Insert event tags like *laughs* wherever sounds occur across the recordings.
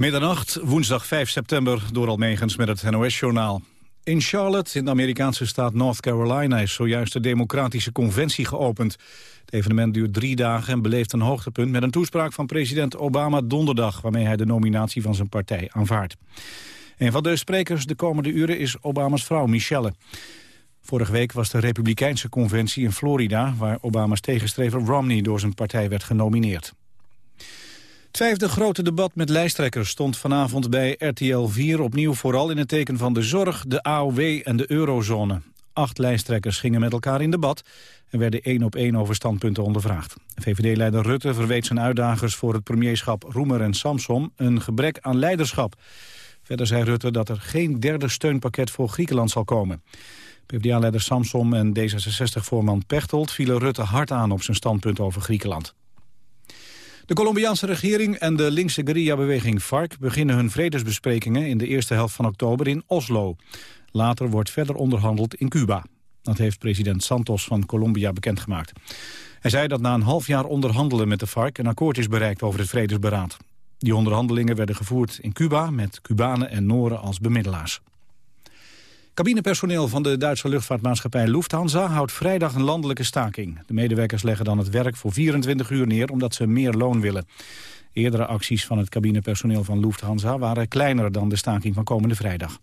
Middernacht, woensdag 5 september, door Almegens met het NOS-journaal. In Charlotte, in de Amerikaanse staat North Carolina... is zojuist de Democratische Conventie geopend. Het evenement duurt drie dagen en beleeft een hoogtepunt... met een toespraak van president Obama donderdag... waarmee hij de nominatie van zijn partij aanvaardt. Een van de sprekers de komende uren is Obama's vrouw Michelle. Vorige week was de Republikeinse Conventie in Florida... waar Obama's tegenstrever Romney door zijn partij werd genomineerd. Het vijfde grote debat met lijsttrekkers stond vanavond bij RTL 4 opnieuw vooral in het teken van de zorg, de AOW en de eurozone. Acht lijsttrekkers gingen met elkaar in debat en werden één op één over standpunten ondervraagd. VVD-leider Rutte verweet zijn uitdagers voor het premierschap Roemer en Samsom een gebrek aan leiderschap. Verder zei Rutte dat er geen derde steunpakket voor Griekenland zal komen. PvdA-leider Samsom en D66-voorman Pechtold vielen Rutte hard aan op zijn standpunt over Griekenland. De Colombiaanse regering en de linkse guerrilla-beweging FARC beginnen hun vredesbesprekingen in de eerste helft van oktober in Oslo. Later wordt verder onderhandeld in Cuba. Dat heeft president Santos van Colombia bekendgemaakt. Hij zei dat na een half jaar onderhandelen met de FARC een akkoord is bereikt over het vredesberaad. Die onderhandelingen werden gevoerd in Cuba met Cubanen en Noren als bemiddelaars. Cabinepersoneel van de Duitse luchtvaartmaatschappij Lufthansa houdt vrijdag een landelijke staking. De medewerkers leggen dan het werk voor 24 uur neer omdat ze meer loon willen. Eerdere acties van het cabinepersoneel van Lufthansa waren kleiner dan de staking van komende vrijdag.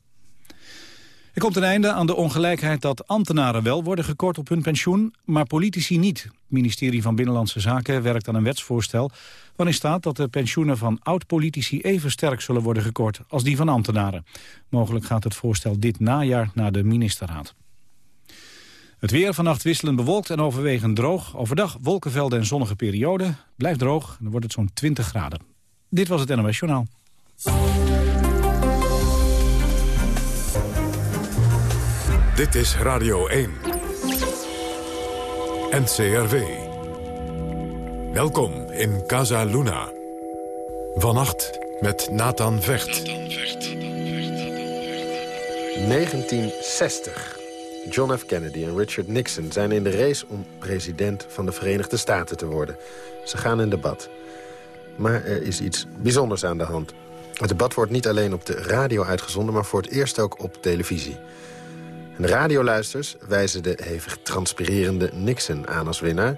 Er komt een einde aan de ongelijkheid dat ambtenaren wel worden gekort op hun pensioen, maar politici niet. Het ministerie van Binnenlandse Zaken werkt aan een wetsvoorstel waarin staat dat de pensioenen van oud-politici even sterk zullen worden gekort als die van ambtenaren. Mogelijk gaat het voorstel dit najaar naar de ministerraad. Het weer vannacht wisselend bewolkt en overwegend droog. Overdag wolkenvelden en zonnige perioden. Blijft droog en dan wordt het zo'n 20 graden. Dit was het NOS Journaal. Dit is Radio 1. NCRV. Welkom in Casa Luna. Vannacht met Nathan Vecht. 1960. John F. Kennedy en Richard Nixon zijn in de race om president van de Verenigde Staten te worden. Ze gaan in debat. Maar er is iets bijzonders aan de hand. Het debat wordt niet alleen op de radio uitgezonden... maar voor het eerst ook op televisie. de radioluisters wijzen de hevig transpirerende Nixon aan als winnaar.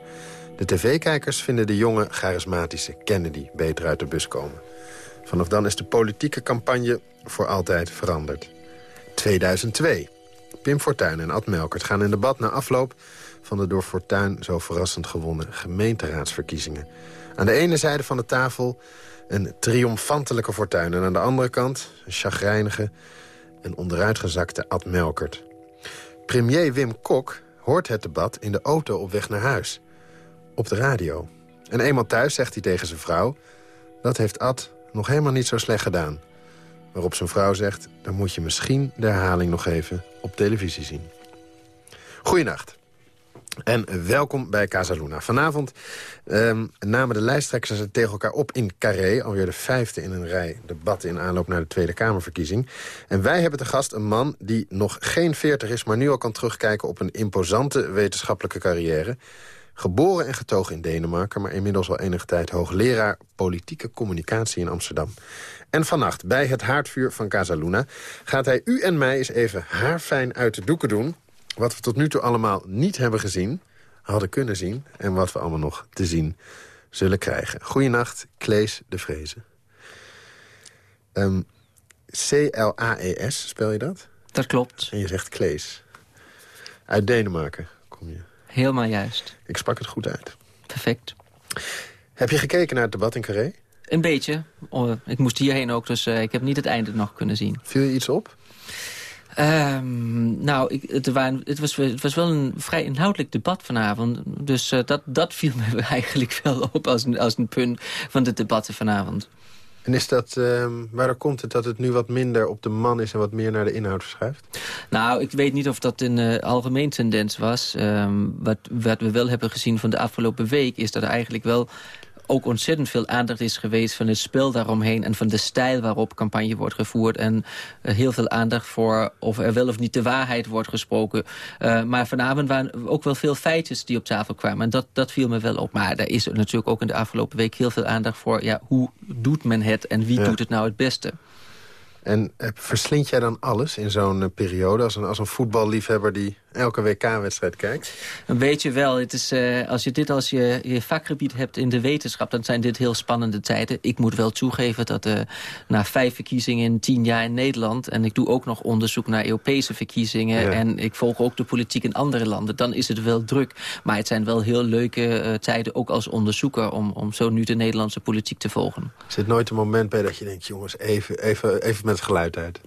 De tv-kijkers vinden de jonge, charismatische Kennedy beter uit de bus komen. Vanaf dan is de politieke campagne voor altijd veranderd. 2002. Pim Fortuyn en Ad Melkert gaan in debat na afloop... van de door Fortuyn zo verrassend gewonnen gemeenteraadsverkiezingen. Aan de ene zijde van de tafel een triomfantelijke Fortuyn... en aan de andere kant een chagrijnige en onderuitgezakte Ad Melkert. Premier Wim Kok hoort het debat in de auto op weg naar huis. Op de radio. En eenmaal thuis zegt hij tegen zijn vrouw... dat heeft Ad nog helemaal niet zo slecht gedaan. Waarop zijn vrouw zegt, dan moet je misschien de herhaling nog even op televisie zien. Goeienacht. En welkom bij Casaluna. Vanavond um, namen de lijsttrekkers het tegen elkaar op in Carré. Alweer de vijfde in een rij debatten in aanloop naar de Tweede Kamerverkiezing. En wij hebben te gast een man die nog geen veertig is... maar nu al kan terugkijken op een imposante wetenschappelijke carrière. Geboren en getogen in Denemarken, maar inmiddels al enige tijd hoogleraar politieke communicatie in Amsterdam. En vannacht, bij het haardvuur van Casaluna, gaat hij u en mij eens even haarfijn uit de doeken doen. Wat we tot nu toe allemaal niet hebben gezien, hadden kunnen zien... en wat we allemaal nog te zien zullen krijgen. Goeienacht, Klees de Vrezen. Um, C-L-A-E-S, spel je dat? Dat klopt. En je zegt Klees. Uit Denemarken kom je. Helemaal juist. Ik sprak het goed uit. Perfect. Heb je gekeken naar het debat in Carré? Een beetje. Oh, ik moest hierheen ook, dus uh, ik heb niet het einde nog kunnen zien. Viel je iets op? Um, nou, ik, het, waren, het, was, het was wel een vrij inhoudelijk debat vanavond. Dus uh, dat, dat viel me *laughs* eigenlijk wel op als een, als een punt van de debatten vanavond. En is dat, uh, waarom komt het dat het nu wat minder op de man is... en wat meer naar de inhoud verschuift? Nou, ik weet niet of dat een uh, algemeen tendens was. Um, wat, wat we wel hebben gezien van de afgelopen week... is dat er eigenlijk wel ook ontzettend veel aandacht is geweest van het spel daaromheen... en van de stijl waarop campagne wordt gevoerd. En heel veel aandacht voor of er wel of niet de waarheid wordt gesproken. maar vanavond waren ook wel veel feitjes die op tafel kwamen. En dat, dat viel me wel op. Maar er is natuurlijk ook in de afgelopen week heel veel aandacht voor... Ja, hoe doet men het en wie doet het nou het beste? En eh, verslind jij dan alles in zo'n eh, periode... Als een, als een voetballiefhebber die elke WK-wedstrijd kijkt? Een beetje wel. Het is, uh, als je dit als je, je vakgebied hebt in de wetenschap... dan zijn dit heel spannende tijden. Ik moet wel toegeven dat uh, na vijf verkiezingen in tien jaar in Nederland... en ik doe ook nog onderzoek naar Europese verkiezingen... en ik volg ook de politiek in andere landen... dan is het wel druk. Maar het zijn wel heel leuke uh, tijden, ook als onderzoeker... Om, om zo nu de Nederlandse politiek te volgen. Zit nooit een moment bij dat je denkt... jongens, even, even, even met het geluid uit?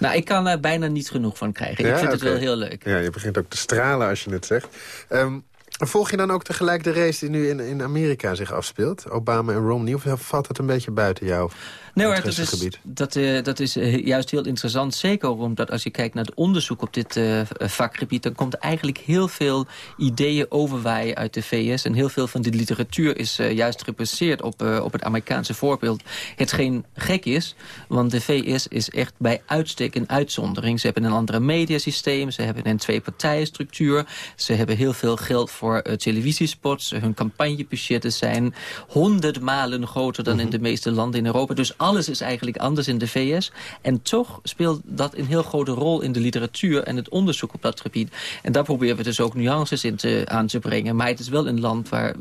Nou, ik kan er bijna niet genoeg van krijgen. ik vind het wel heel leuk. Ja, je begint ook te stralen als je het zegt. Um, volg je dan ook tegelijk de race die nu in, in Amerika zich afspeelt? Obama en Romney? Of valt dat een beetje buiten jou? Nee hoor, dat is, dat, uh, dat is uh, juist heel interessant. Zeker omdat als je kijkt naar het onderzoek op dit uh, vakgebied... dan komt eigenlijk heel veel ideeën overwaaien uit de VS. En heel veel van die literatuur is juist gebaseerd op, op het Amerikaanse voorbeeld. Hetgeen gek is, want de VS is echt bij uitstek een uitzondering. Ze hebben een andere mediasysteem, ze hebben een twee-partijenstructuur... ze hebben heel veel geld voor televisiespots. Hun campagnebudgetten zijn honderd malen groter dan in mhm. de meeste landen in Europa. Dus alles is eigenlijk anders in de VS. En toch speelt dat een heel grote rol in de literatuur en het onderzoek op dat gebied. En daar proberen we dus ook nuances in te, aan te brengen. Maar het is wel een land waar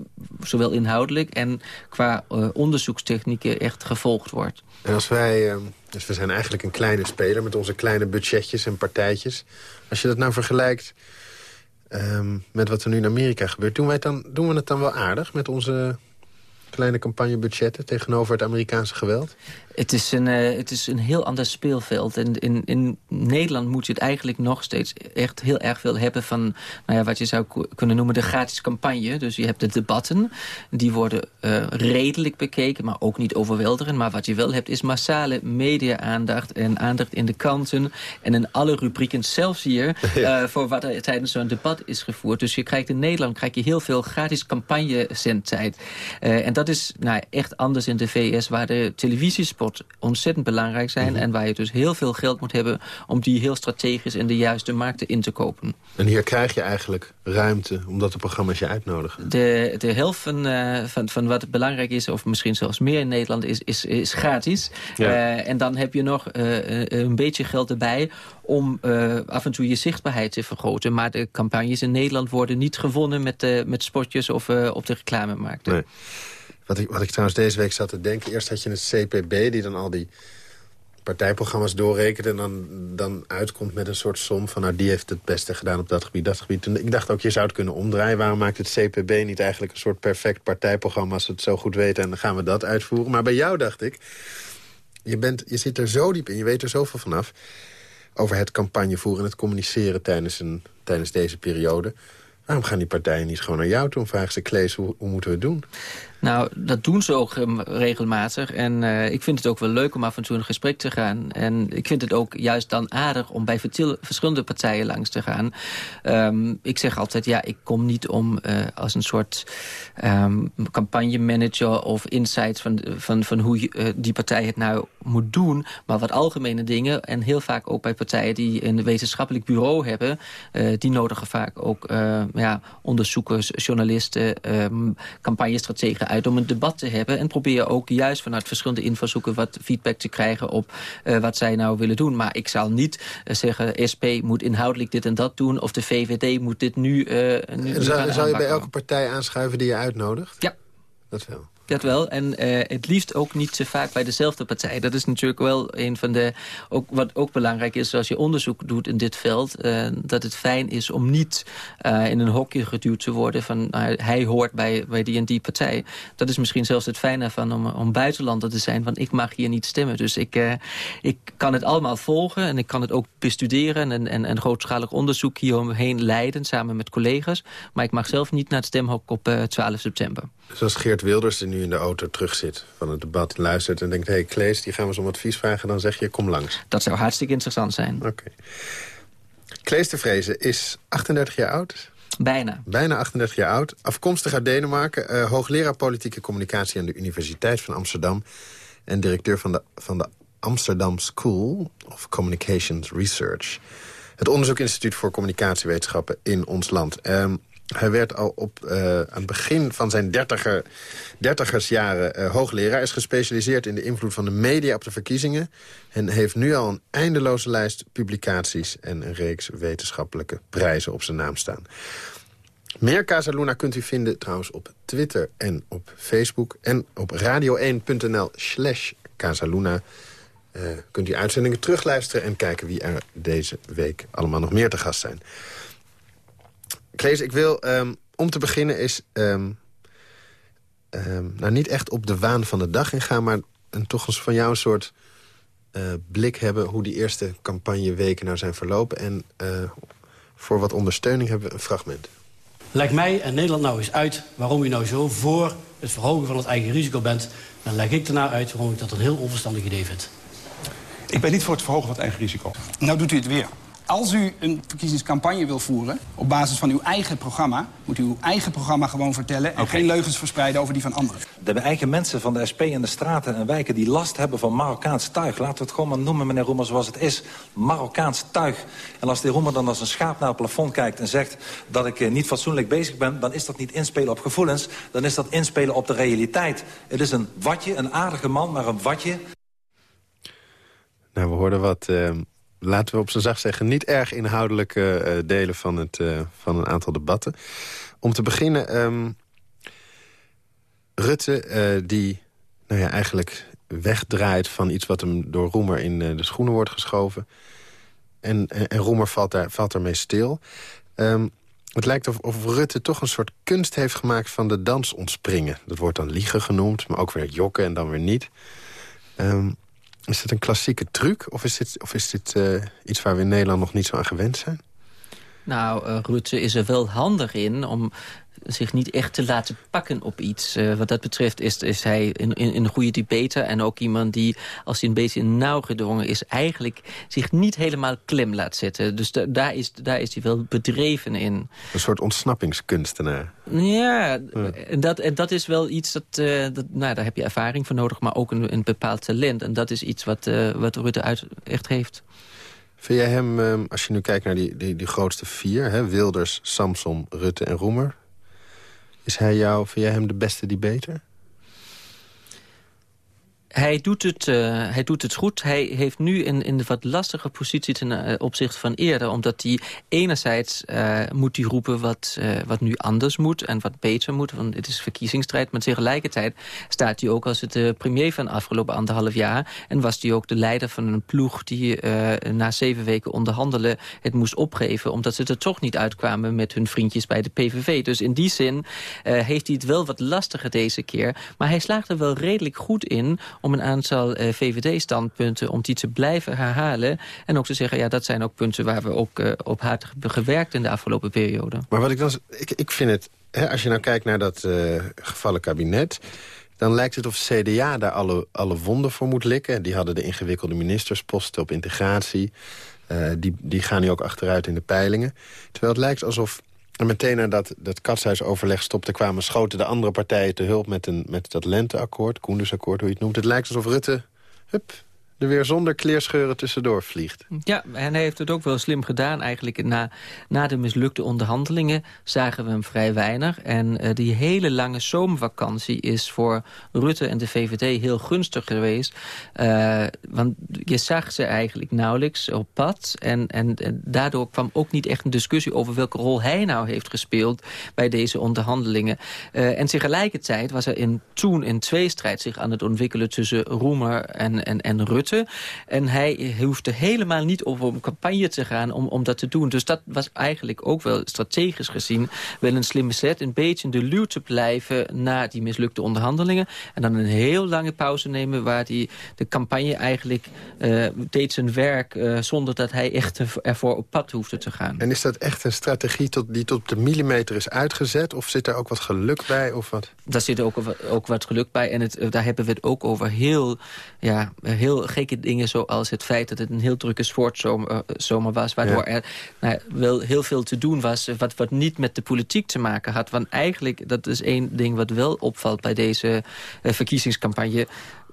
zowel inhoudelijk en qua uh, onderzoekstechnieken echt gevolgd wordt. En als wij, uh, dus we zijn eigenlijk een kleine speler met onze kleine budgetjes en partijtjes. Als je dat nou vergelijkt uh, met wat er nu in Amerika gebeurt, doen, wij dan, doen we het dan wel aardig met onze kleine campagnebudgetten tegenover het Amerikaanse geweld? Het is een, uh, het is een heel ander speelveld. En in, in Nederland moet je het eigenlijk nog steeds echt heel erg veel hebben van nou ja, wat je zou kunnen noemen de gratis campagne. Dus je hebt de debatten, die worden uh, redelijk bekeken, maar ook niet overweldigend. Maar wat je wel hebt is massale media-aandacht en aandacht in de kanten en in alle rubrieken, zelfs hier, uh, *laughs* voor wat er tijdens zo'n debat is gevoerd. Dus je krijgt in Nederland krijg je heel veel gratis campagne-zendtijd. en dat is nou, echt anders in de VS, waar de ontzettend belangrijk zijn... Mhm. en waar je dus heel veel geld moet hebben... om die heel strategisch in de juiste markten in te kopen. En hier krijg je eigenlijk ruimte, omdat de programma's je uitnodigen? De, de helft van, uh, van, van wat belangrijk is, of misschien zelfs meer in Nederland... is, is, is gratis. Uh, en dan heb je nog uh, een beetje geld erbij om af en toe je zichtbaarheid te vergroten. Maar de campagnes in Nederland worden niet gewonnen met, met spotjes of op de reclamemarkten. Nee. Wat ik, ik trouwens deze week zat te denken... eerst had je het CPB die dan al die partijprogramma's doorrekent... en dan, dan uitkomt met een soort som van... nou, die heeft het beste gedaan op dat gebied, dat gebied. Ik dacht ook, je zou het kunnen omdraaien. Waarom maakt het CPB niet eigenlijk een soort perfect partijprogramma... als ze het zo goed weten en dan gaan we dat uitvoeren? Maar bij jou dacht ik, je, bent, je zit er zo diep in, je weet er zoveel vanaf... over het campagnevoeren en het communiceren tijdens, een, tijdens deze periode... Waarom gaan die partijen niet gewoon naar jou toe en vragen ze... Klees, hoe, hoe moeten we het doen? Nou, dat doen ze ook um, regelmatig. En uh, ik vind het ook wel leuk om af en toe in gesprek te gaan. En ik vind het ook juist dan aardig om bij verschillende partijen langs te gaan. Um, ik zeg altijd, ja, ik kom niet om uh, als een soort um, campagnemanager... of insights van, van, van hoe uh, die partij het nou moet doen. Maar wat algemene dingen. En heel vaak ook bij partijen die een wetenschappelijk bureau hebben... die nodigen vaak ook ja, onderzoekers, journalisten, campagnestrategen uit om een debat te hebben. En proberen ook juist vanuit verschillende invalshoeken wat feedback te krijgen op uh, wat zij nou willen doen. Maar ik zal niet uh, zeggen, SP moet inhoudelijk dit en dat doen. Of de VVD moet dit nu... Uh, nu zou, zou je bij elke partij aanschuiven die je uitnodigt? Ja. Dat wel. Dat wel. En uh, het liefst ook niet zo vaak bij dezelfde partij. Dat is natuurlijk wel een van de... Ook, wat ook belangrijk is als je onderzoek doet in dit veld... Uh, dat het fijn is om niet uh, in een hokje geduwd te worden... van hij hoort bij, bij die en die partij. Dat is misschien zelfs het fijne van om, om buitenlander te zijn... van ik mag hier niet stemmen. Dus ik, ik kan het allemaal volgen en ik kan het ook bestuderen... en, en, en grootschalig onderzoek hieromheen leiden samen met collega's. Maar ik mag zelf niet naar het stemhok op 12 september. Zoals Geert Wilders die nu in de auto terugzit van het debat... luistert en denkt, hé hey, Klees, die gaan we eens om advies vragen... dan zeg je, kom langs. Dat zou hartstikke interessant zijn. Oké. Okay. Klees de Vrezen is 38 jaar oud. Bijna. Bijna 38 jaar oud. Afkomstig uit Denemarken. Uh, hoogleraar politieke communicatie aan de Universiteit van Amsterdam. En directeur van de, van de Amsterdam School of Communications Research. Het onderzoekinstituut voor communicatiewetenschappen in ons land. Um, hij werd al op uh, aan het begin van zijn dertiger, dertigersjaren uh, hoogleraar. is gespecialiseerd in de invloed van de media op de verkiezingen. En heeft nu al een eindeloze lijst publicaties... en een reeks wetenschappelijke prijzen op zijn naam staan. Meer Casaluna kunt u vinden trouwens op Twitter en op Facebook... en op radio1.nl slash Casaluna... Uh, kunt u uitzendingen terugluisteren en kijken wie er deze week allemaal nog meer te gast zijn. Klees, ik wil um, om te beginnen is... Um, um, nou, niet echt op de waan van de dag ingaan... maar een, toch eens van jou een soort uh, blik hebben... hoe die eerste campagneweken nou zijn verlopen. En uh, voor wat ondersteuning hebben we een fragment. Leg mij en Nederland nou eens uit waarom u nou zo voor het verhogen van het eigen risico bent. Dan leg ik daarna uit waarom ik dat een heel onverstandig idee vind. Ik ben niet voor het verhogen van het eigen risico. Nou doet u het weer. Als u een verkiezingscampagne wil voeren op basis van uw eigen programma... moet u uw eigen programma gewoon vertellen... en geen leugens verspreiden over die van anderen. De eigen mensen van de SP in de straten en wijken die last hebben van Marokkaans tuig. Laten we het gewoon maar noemen, meneer Roemer, zoals het is. Marokkaans tuig. En als de Roemer dan als een schaap naar het plafond kijkt... en zegt dat ik eh, niet fatsoenlijk bezig ben... dan is dat niet inspelen op gevoelens. Dan is dat inspelen op de realiteit. Het is een watje, een aardige man, maar een watje. Nou, we hoorden wat... Uh laten we op zijn zacht zeggen... niet erg inhoudelijke uh, delen van, het, uh, van een aantal debatten. Om te beginnen, um, Rutte uh, die nou ja, eigenlijk wegdraait van iets wat hem door Roemer in de schoenen wordt geschoven. En, en, Roemer valt, daar, valt daarmee stil. Um, het lijkt of, of Rutte toch een soort kunst heeft gemaakt van de dans ontspringen. Dat wordt dan liegen genoemd, maar ook weer jokken en dan weer niet. Um, is het een klassieke truc of is dit, of is dit uh, iets waar we in Nederland nog niet zo aan gewend zijn? Nou, uh, Rutte is er wel handig in om zich niet echt te laten pakken op iets. Uh, wat dat betreft is, is hij een, een, een goede debater... en ook iemand die, als hij een beetje nauw gedwongen is... eigenlijk zich niet helemaal klem laat zetten. Dus da daar, is, daar is hij wel bedreven in. Een soort ontsnappingskunstenaar. Ja, En, dat, en dat is wel iets, dat, uh, dat, nou, daar heb je ervaring voor nodig... maar ook een, een bepaald talent. En dat is iets wat, uh, wat Rutte uit, echt heeft. Vind jij hem, ehm, als je nu kijkt naar die, die, die grootste vier... Hè, Wilders, Samson, Rutte en Roemer... Is hij jou, vind jij hem de beste debater? Hij doet, het, uh, hij doet het goed. Hij heeft nu in, in de wat lastige positie ten uh, opzichte van eerder. Omdat hij enerzijds uh, moet hij roepen wat, wat nu anders moet en wat beter moet. Want het is verkiezingsstrijd. Maar tegelijkertijd staat hij ook als het premier van de afgelopen anderhalf jaar. En was hij ook de leider van een ploeg die na zeven weken onderhandelen het moest opgeven. Omdat ze er toch niet uitkwamen met hun vriendjes bij de PVV. Dus in die zin heeft hij het wel wat lastiger deze keer. Maar hij slaagt er wel redelijk goed in om een aantal uh, VVD-standpunten... om die te blijven herhalen. En ook te zeggen, ja, dat zijn ook punten waar we ook uh, op hard hebben gewerkt... in de afgelopen periode. Maar wat ik dan... Ik, ik vind het... Hè, als je nou kijkt naar dat uh, gevallen kabinet dan lijkt het of CDA daar alle, alle wonden voor moet likken. Die hadden de ingewikkelde ministersposten op integratie. Die, die gaan nu ook achteruit in de peilingen. Terwijl het lijkt alsof en meteen nadat dat katshuisoverleg stopte... kwamen schoten de andere partijen te hulp met, een, met dat lenteakkoord... Koendersakkoord, hoe je het noemt. Het lijkt alsof Rutte hup, er weer zonder kleerscheuren tussendoor vliegt. Ja, en hij heeft het ook wel slim gedaan eigenlijk. Na, na de mislukte onderhandelingen zagen we hem vrij weinig. En uh, die hele lange zomervakantie is voor Rutte en de VVD heel gunstig geweest. Uh, want je zag ze eigenlijk nauwelijks op pad. En, en, en, daardoor kwam ook niet echt een discussie over welke rol hij nou heeft gespeeld bij deze onderhandelingen. Uh, en tegelijkertijd was er in, toen een tweestrijd zich aan het ontwikkelen tussen Roemer en, en, en Rutte. En hij hoefde helemaal niet over een campagne te gaan om, om dat te doen. Dus dat was eigenlijk ook wel strategisch gezien wel een slimme set. Een beetje in de luw te blijven na die mislukte onderhandelingen. En dan een heel lange pauze nemen waar die, de campagne eigenlijk uh, deed zijn werk... Uh, zonder dat hij echt ervoor op pad hoefde te gaan. En is dat echt een strategie tot, die tot de millimeter is uitgezet? Of zit er ook wat geluk bij? Of wat? Daar zit ook, ook wat geluk bij. En het, daar hebben we het ook over heel, ja, heel gekke dingen zoals het feit dat het een heel drukke sportzomer was... waardoor er nou, wel heel veel te doen was wat, wat niet met de politiek te maken had. Want eigenlijk, dat is één ding wat wel opvalt bij deze verkiezingscampagne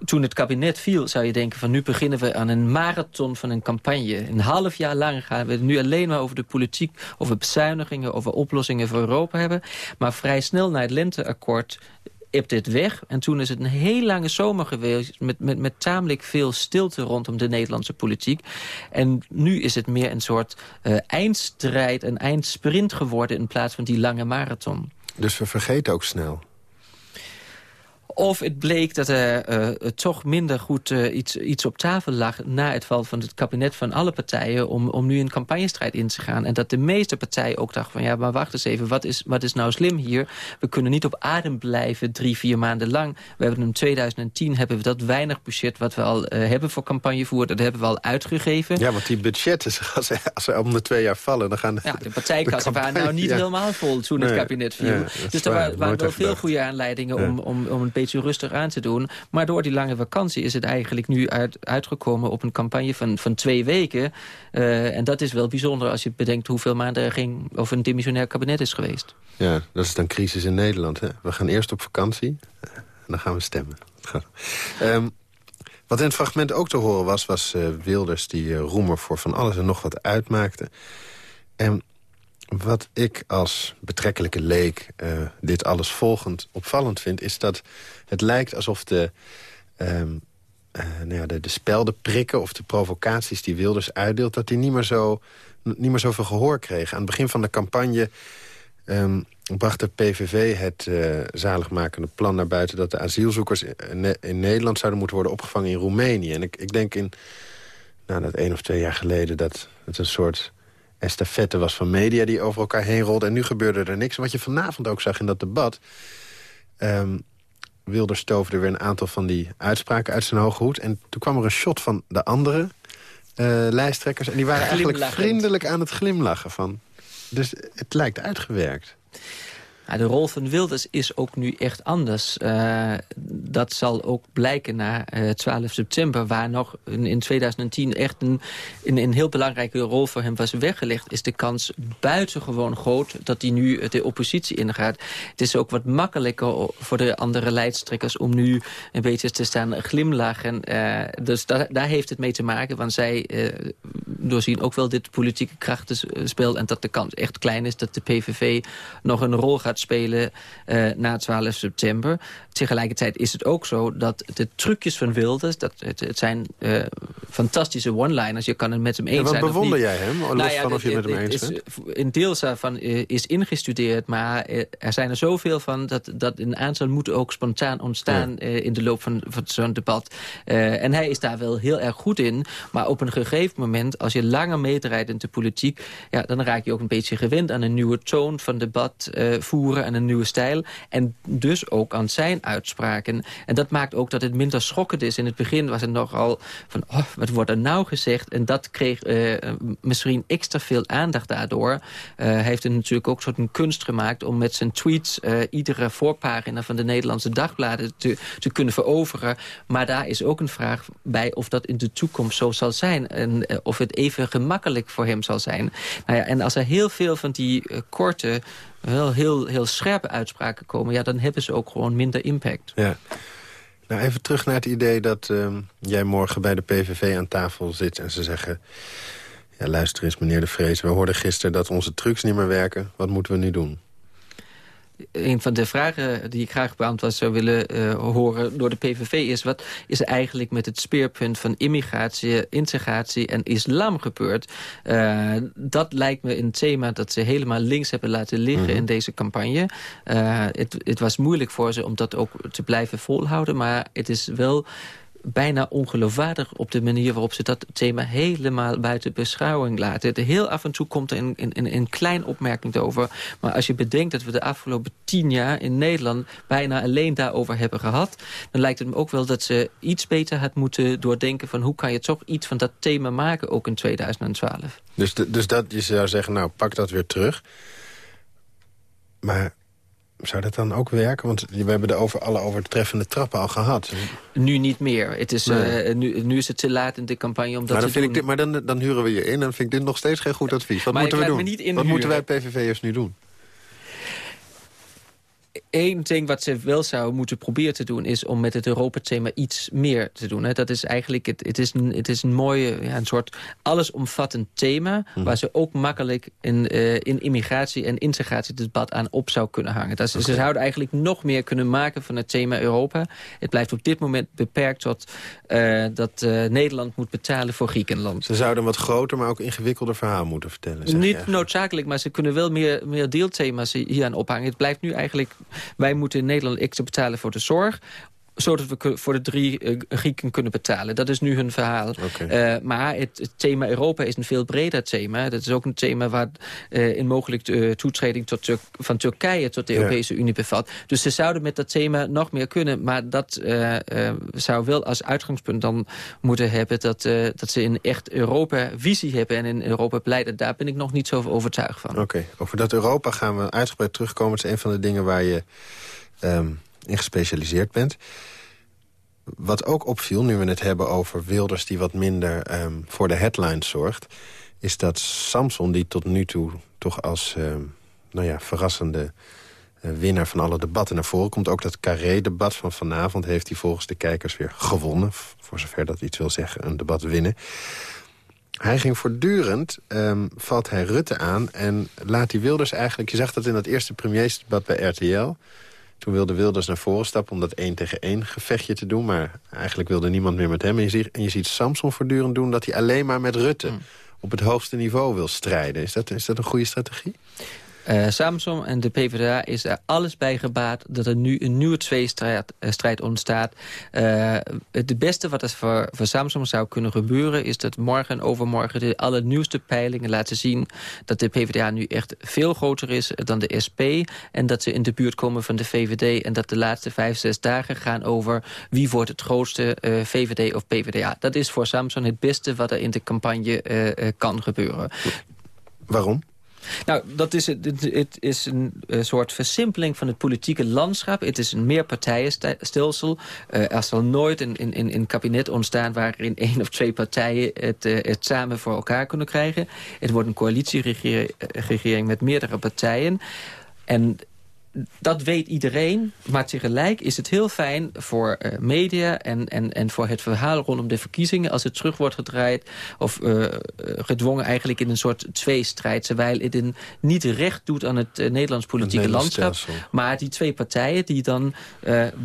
toen het kabinet viel, zou je denken van nu beginnen we aan een marathon van een campagne. Een half jaar lang gaan we het nu alleen maar over de politiek, over bezuinigingen, over oplossingen voor Europa hebben. Maar vrij snel na het lenteakkoord hebt dit weg. En toen is het een heel lange zomer geweest... Met, met, met tamelijk veel stilte rondom de Nederlandse politiek. En nu is het meer een soort uh, eindstrijd, een eindsprint geworden... in plaats van die lange marathon. Dus we vergeten ook snel. Of het bleek dat er uh, toch minder goed uh, iets, iets op tafel lag... na het val van het kabinet van alle partijen... Om, om nu een campagnestrijd in te gaan. En dat de meeste partijen ook dachten van... ja, maar wacht eens even, wat is, wat is nou slim hier? We kunnen niet op adem blijven drie, vier maanden lang. We hebben in 2010 hebben we dat weinig budget... wat we al uh, hebben voor campagnevoer, dat hebben we al uitgegeven. Ja, want die budgetten, als ze, als ze om de twee jaar vallen... dan gaan de, ja, de partijkassen waren nou niet helemaal vol toen het kabinet viel. Ja, dus er waren, waren wel veel goede aanleidingen om, om, om een beetje rustig aan te doen. Maar door die lange vakantie is het eigenlijk nu uit, uitgekomen op een campagne van, van twee weken. Uh, en dat is wel bijzonder als je bedenkt hoeveel maanden er ging of een dimissionair kabinet is geweest. Ja, dat is dan crisis in Nederland. Hè? We gaan eerst op vakantie en dan gaan we stemmen. *laughs* um, wat in het fragment ook te horen was, was uh, Wilders die uh, Roemer voor van alles en nog wat uitmaakte. En wat ik als betrekkelijke leek uh, dit alles volgend opvallend vind... is dat het lijkt alsof de, um, nou ja, de, de speldenprikken of de provocaties die Wilders uitdeelt... dat die niet meer, zo, niet meer zoveel gehoor kregen. Aan het begin van de campagne um, bracht de PVV het uh, zaligmakende plan naar buiten... dat de asielzoekers in, in, Nederland zouden moeten worden opgevangen in Roemenië. En ik, ik denk in nou, dat één of twee jaar geleden dat het een soort estafette was van media die over elkaar heen rolden. En nu gebeurde er niks. En wat je vanavond ook zag in dat debat... Um, Wilders stoofde weer een aantal van die uitspraken uit zijn hoge hoed. En toen kwam er een shot van de andere uh, lijsttrekkers. En die waren eigenlijk vriendelijk aan het glimlachen. Van. Dus het lijkt uitgewerkt de rol van Wilders is ook nu echt anders. Uh, dat zal ook blijken na uh, 12 september... waar nog in, in 2010 echt een, een, een, heel belangrijke rol voor hem was weggelegd... is de kans buitengewoon groot dat hij nu de oppositie ingaat. Het is ook wat makkelijker voor de andere leidstrekkers... om nu een beetje te staan glimlachen. Uh, dus da daar heeft het mee te maken, want zij doorzien ook wel dit politieke krachtenspel... en dat de kans echt klein is dat de PVV nog een rol gaat spelen uh, na 12 september. Tegelijkertijd is het ook zo dat de trucjes van Wilders... Dat het, het zijn uh, fantastische one-liners. Je kan het met hem eens ja, zijn. Wat bewonder jij hem? Los nou ja, van of je met hem eens bent? Een deel daarvan is ingestudeerd. Maar er zijn er zoveel van dat, dat een aantal moet ook spontaan ontstaan... Ja. Uh, in de loop van, van zo'n debat. Uh, en hij is daar wel heel erg goed in. Maar op een gegeven moment, als je langer meedraait in de politiek... Ja, dan raak je ook een beetje gewend aan een nieuwe toon van debat voeren en een nieuwe stijl. En dus ook aan zijn uitspraken. En dat maakt ook dat het minder schokkend is. In het begin was het nogal van, oh, wat wordt er nou gezegd? En dat kreeg uh, misschien extra veel aandacht daardoor. Uh, hij heeft er natuurlijk ook soort een kunst gemaakt... om met zijn tweets uh, iedere voorpagina van de Nederlandse dagbladen te, te kunnen veroveren. Maar daar is ook een vraag bij of dat in de toekomst zo zal zijn. En of het even gemakkelijk voor hem zal zijn. Nou ja, en als er heel veel van die korte wel heel, heel scherpe uitspraken komen... ja, dan hebben ze ook gewoon minder impact. Ja. Nou, even terug naar het idee dat uh, jij morgen bij de PVV aan tafel zit... en ze zeggen, ja, luister eens meneer De Vrees... we hoorden gisteren dat onze trucs niet meer werken. Wat moeten we nu doen? Een van de vragen die ik graag beantwoord zou willen uh, horen door de PVV is... wat is er eigenlijk met het speerpunt van immigratie, integratie en islam gebeurd? Uh, dat lijkt me een thema dat ze helemaal links hebben laten liggen mm -hmm. in deze campagne. Uh, het, het was moeilijk voor ze om dat ook te blijven volhouden, maar het is wel bijna ongeloofwaardig op de manier waarop ze dat thema helemaal buiten beschouwing laten. Heel af en toe komt er een, een, een klein opmerking over. Maar als je bedenkt dat we de afgelopen tien jaar in Nederland bijna alleen daarover hebben gehad, dan lijkt het me ook wel dat ze iets beter had moeten doordenken van hoe kan je toch iets van dat thema maken, ook in 2012. Dus, dus dat je zou zeggen, nou pak dat weer terug. Maar zou dat dan ook werken? Want we hebben de over, alle overtreffende trappen al gehad. Nu niet meer. Het is, uh, nu, nu is het te laat in de campagne om dat maar dan te doen. Ik dit, maar dan, dan huren we je in en dan vind ik dit nog steeds geen goed advies. Wat maar moeten we doen? Wat moeten wij PVV'ers nu doen? Eén ding wat ze wel zou moeten proberen te doen... is om met het Europa-thema iets meer te doen. Hè. Dat is eigenlijk, het, het, is een, het is een mooie, ja, een soort allesomvattend thema... Mhm. waar ze ook makkelijk in, uh, in immigratie- en integratiedebat aan op zou kunnen hangen. Dat, Ze zouden eigenlijk nog meer kunnen maken van het thema Europa. Het blijft op dit moment beperkt tot uh, dat uh, Nederland moet betalen voor Griekenland. Ze zouden een wat groter, maar ook ingewikkelder verhaal moeten vertellen. Niet noodzakelijk, maar ze kunnen wel meer, meer deelthema's hier aan ophangen. Het blijft nu eigenlijk wij moeten in Nederland extra betalen voor de zorg zodat we voor de drie uh, Grieken kunnen betalen. Dat is nu hun verhaal. Okay. Uh, maar het, het, thema Europa is een veel breder thema. Dat is ook een thema waar uh, in mogelijk toetreding tot Tur van Turkije tot de ja. Europese Unie bevat. Dus ze zouden met dat thema nog meer kunnen. Maar dat zou wel als uitgangspunt dan moeten hebben... dat, dat ze een echt Europa-visie hebben en in Europa beleid. Daar ben ik nog niet zo overtuigd van. Oké, okay. over dat Europa gaan we uitgebreid terugkomen. Het is een van de dingen waar je... Um in gespecialiseerd bent. Wat ook opviel, nu we het hebben over Wilders... die wat minder um, voor de headlines zorgt... is dat Samson, die tot nu toe toch als um, nou ja, verrassende uh, winnaar van alle debatten naar voren komt... ook dat Carré-debat van vanavond heeft hij volgens de kijkers weer gewonnen. Voor zover dat iets wil zeggen, een debat winnen. Hij ging voortdurend, um, valt hij Rutte aan en laat die Wilders eigenlijk... je zag dat in dat eerste premiersdebat bij RTL... Toen wilde Wilders naar voren stappen om dat één tegen één gevechtje te doen. Maar eigenlijk wilde niemand meer met hem. En je ziet, en je ziet Samson voortdurend doen dat hij alleen maar met Rutte... Mm. op het hoogste niveau wil strijden. Is dat, is dat een goede strategie? Uh, Samson en de PvdA is er alles bij gebaat dat er nu een nieuwe tweestrijd ontstaat. Uh, het beste wat er voor, Samson zou kunnen gebeuren... is dat morgen en overmorgen de allernieuwste peilingen laten zien... dat de PvdA nu echt veel groter is dan de SP... en dat ze in de buurt komen van de VVD... en dat de laatste vijf, zes dagen gaan over... wie wordt het grootste VVD of PvdA. Dat is voor Samson het beste wat er in de campagne kan gebeuren. Waarom? Nou, dat is, het, het is een, een, soort versimpeling van het politieke landschap. Het is een meerpartijenstelsel. Uh, er zal nooit een, een, een, kabinet ontstaan... waarin één of twee partijen het, uh, het samen voor elkaar kunnen krijgen. Het wordt een coalitieregering met meerdere partijen. En dat weet iedereen, maar tegelijk is het heel fijn voor uh, media... En, en, en voor het verhaal rondom de verkiezingen... als het terug wordt gedraaid of uh, gedwongen eigenlijk in een soort tweestrijd... terwijl het in niet recht doet aan het uh, Nederlands politieke landschap. Stelsel. Maar die twee partijen, die dan,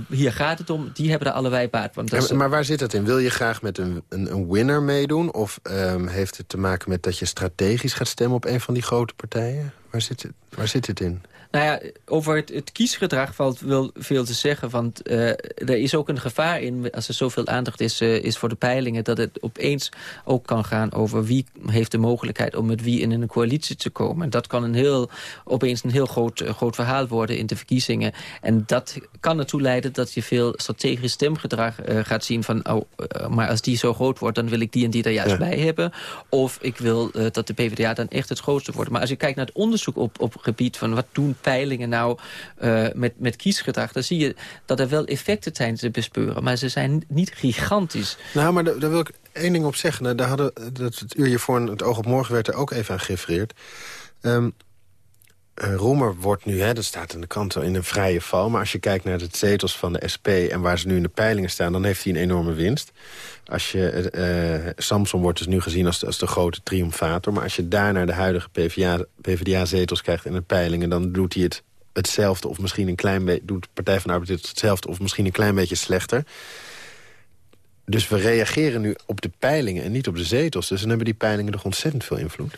hier gaat het om... die hebben er allebei baat. Ja, maar waar zit dat in? Wil je graag met een, een, een winner meedoen? Of um, heeft het te maken met dat je strategisch gaat stemmen... op een van die grote partijen? Waar zit het, waar zit het in? Nou ja, over het, het kiesgedrag valt wel veel te zeggen. Want uh, er is ook een gevaar in, als er zoveel aandacht is, uh, is voor de peilingen... dat het opeens ook kan gaan over wie heeft de mogelijkheid... om met wie in een coalitie te komen. En dat kan een heel, opeens een heel groot, uh, groot verhaal worden in de verkiezingen. En dat kan ertoe leiden dat je veel strategisch stemgedrag gaat zien... van, oh, maar als die zo groot wordt, dan wil ik die en die er juist ja. bij hebben. Of ik wil dat de PvdA dan echt het grootste wordt. Maar als je kijkt naar het onderzoek op, op gebied van wat doen peilingen nou uh, met, met kiesgedrag... dan zie je dat er wel effecten zijn te bespeuren. Maar ze zijn niet gigantisch. Nou, maar daar, wil ik één ding op zeggen. Daar hadden, dat het uur hiervoor het oog op morgen werd er ook even aan gerefereerd. Um, uh, Roemer wordt nu, hè, dat staat in de krant in een vrije val... maar als je kijkt naar de zetels van de SP en waar ze nu in de peilingen staan... dan heeft hij een enorme winst. Als je, uh, Samson wordt dus nu gezien als de, als de grote triomfator... maar als je daar naar de huidige PvdA-zetels krijgt in de peilingen... dan doet hij het hetzelfde of misschien een klein beetje... doet de Partij van de Arbeid het hetzelfde of misschien een klein beetje slechter... Dus we reageren nu op de peilingen en niet op de zetels. Dus dan hebben die peilingen toch ontzettend veel invloed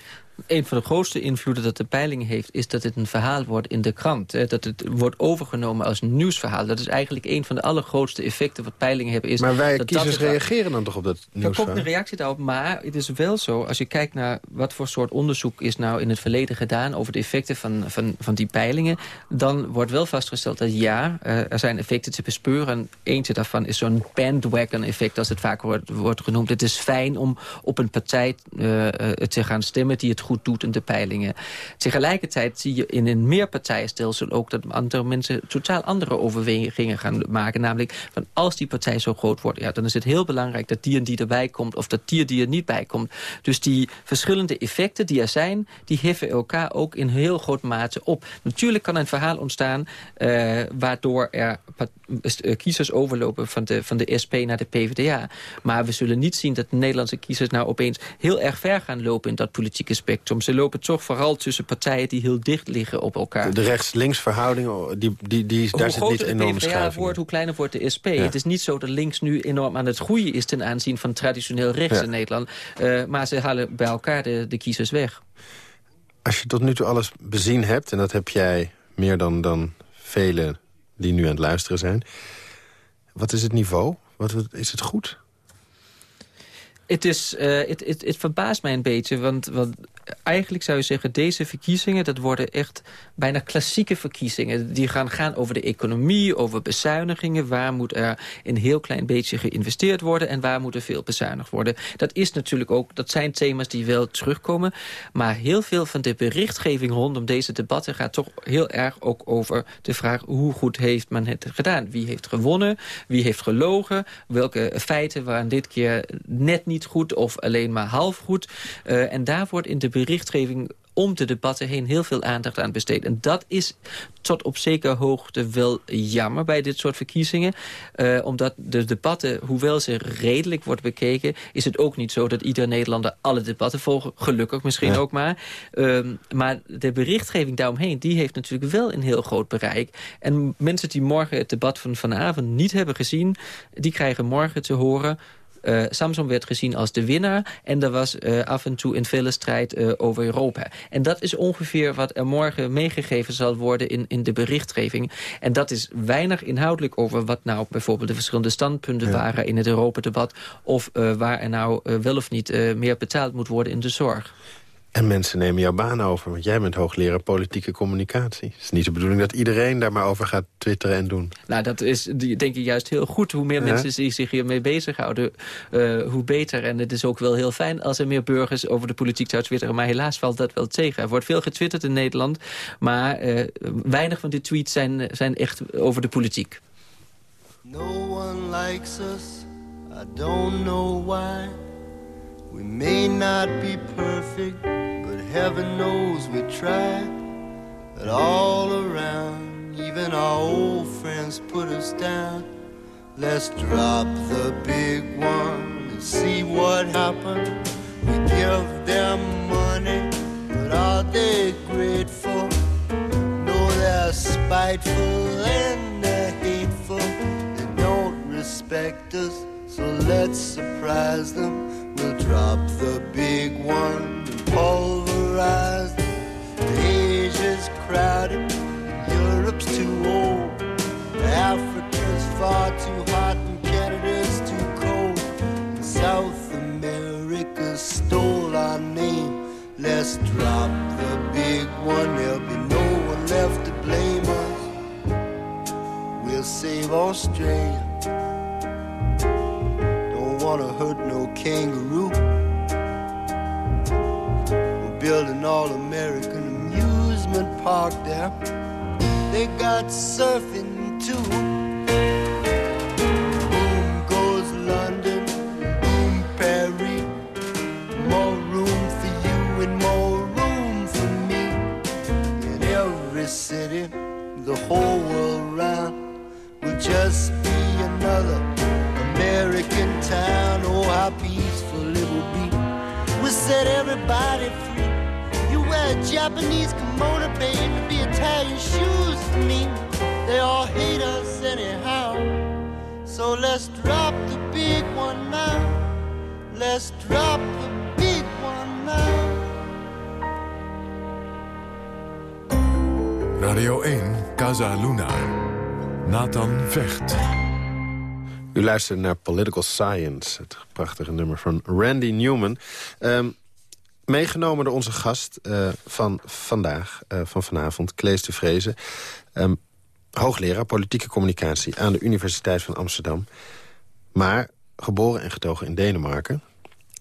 een van de grootste invloeden dat de peiling heeft... is dat het een verhaal wordt in de krant. Hè? Dat het wordt overgenomen als nieuwsverhaal. Dat is eigenlijk een van de allergrootste effecten wat peilingen hebben. Is maar wij dat kiezers dat reageren dan toch op dat nieuwsverhaal? Er komt een reactie daarop, maar het is wel zo... als je kijkt naar wat voor soort onderzoek is nou in het verleden gedaan... over de effecten van, van, van die peilingen... dan wordt wel vastgesteld dat ja, er zijn effecten te bespeuren. Eentje daarvan is zo'n bandwagon-effect, als het vaak wordt, wordt genoemd. Het is fijn om op een partij uh, te gaan stemmen die het goed doet in de peilingen. Tegelijkertijd zie je in een meerpartijenstelsel ook... dat andere mensen totaal andere overwegingen gaan maken. Namelijk, van als die partij zo groot wordt... Ja, dan is het heel belangrijk dat die en die erbij komt... of dat die en die er niet bij komt. Dus die verschillende effecten die er zijn... die heffen elkaar ook in heel groot mate op. Natuurlijk kan een verhaal ontstaan... Uh, waardoor er uh, kiezers overlopen van de, van de SP naar de PvdA. Maar we zullen niet zien dat de Nederlandse kiezers nou opeens heel erg ver gaan lopen in dat politieke spectrum. Ze lopen toch vooral tussen partijen die heel dicht liggen op elkaar. De rechts-links verhouding, die, die, die, daar zit niet enorm PvdA wordt, hoe kleiner wordt de SP. Het is niet zo dat links nu enorm aan het groeien is ten aanzien van traditioneel rechts in Nederland. Uh, maar ze halen bij elkaar de, de kiezers weg. Als je tot nu toe alles bezien hebt, en dat heb jij meer dan, dan velen die nu aan het luisteren zijn. Wat is het niveau? Wat, is het goed? Het, is, uh, het, het, het verbaast mij een beetje, want, want eigenlijk zou je zeggen, deze verkiezingen... dat worden echt bijna klassieke verkiezingen. Die gaan gaan over de economie, over bezuinigingen. Waar moet er een heel klein beetje geïnvesteerd worden... en waar moet er veel bezuinigd worden. Dat is natuurlijk ook, dat zijn thema's die wel terugkomen. Maar heel veel van de berichtgeving rondom deze debatten... gaat toch heel erg ook over de vraag... hoe goed heeft men het gedaan? Wie heeft gewonnen? Wie heeft gelogen? Welke feiten waren dit keer net niet goed of alleen maar half goed? Uh, en daar wordt in de berichtgeving om de debatten heen heel veel aandacht aan besteed. En dat is tot op zekere hoogte wel jammer bij dit soort verkiezingen. Uh, omdat de debatten, hoewel ze redelijk wordt bekeken... is het ook niet zo dat ieder Nederlander alle debatten volgt. Gelukkig misschien ook maar. Um, maar de berichtgeving daaromheen, die heeft natuurlijk wel een heel groot bereik. En mensen die morgen het debat van vanavond niet hebben gezien... die krijgen morgen te horen uh, Samsung werd gezien als de winnaar. En er was uh, af en toe een vele strijd uh, over Europa. En dat is ongeveer wat er morgen meegegeven zal worden in, in de berichtgeving. En dat is weinig inhoudelijk over wat nou bijvoorbeeld de verschillende standpunten ja. waren in het Europa-debat. Of waar er nou wel of niet meer betaald moet worden in de zorg. En mensen nemen jouw baan over, want jij bent hoogleraar politieke communicatie. Het is niet de bedoeling dat iedereen daar maar over gaat twitteren en doen. Nou, dat is denk ik juist heel goed. Hoe meer ja. mensen zich hiermee bezighouden, uh, hoe beter. En het is ook wel heel fijn als er meer burgers over de politiek zouden twitteren. Maar helaas valt dat wel tegen. Er wordt veel getwitterd in Nederland, maar uh, weinig van die tweets zijn, zijn echt over de politiek. No one likes us, I don't know why. We may not be perfect, but heaven knows we try. But all around, even our old friends put us down. Let's drop the big one and see what happens. We give them money, but are they grateful? No, they're spiteful and they're hateful. They don't respect us, so let's surprise them We'll drop the big one and pulverize. Asia's crowded, Europe's too old. Africa's far too hot and Canada's too cold. South America stole our name. Let's drop the big one, there'll be no one left to blame us. We'll save Australia wanna hurt no kangaroo. We're building all American amusement park there. They got surfing too. Boom goes London, boom Paris. More room for you and more room for me. In every city, the whole world round will just set everybody free. You wear a Japanese kimono, baby, be Italian shoes for me. They all hate us anyhow. So let's drop the big one now. Let's drop the big one now. Radio 1, Casa Luna. Nathan Vecht. U luistert naar Political Science, het prachtige nummer van Randy Newman. Um, meegenomen door onze gast uh, van vandaag, uh, van vanavond, Klees de Vrezen. Um, hoogleraar politieke communicatie aan de Universiteit van Amsterdam. Maar geboren en getogen in Denemarken.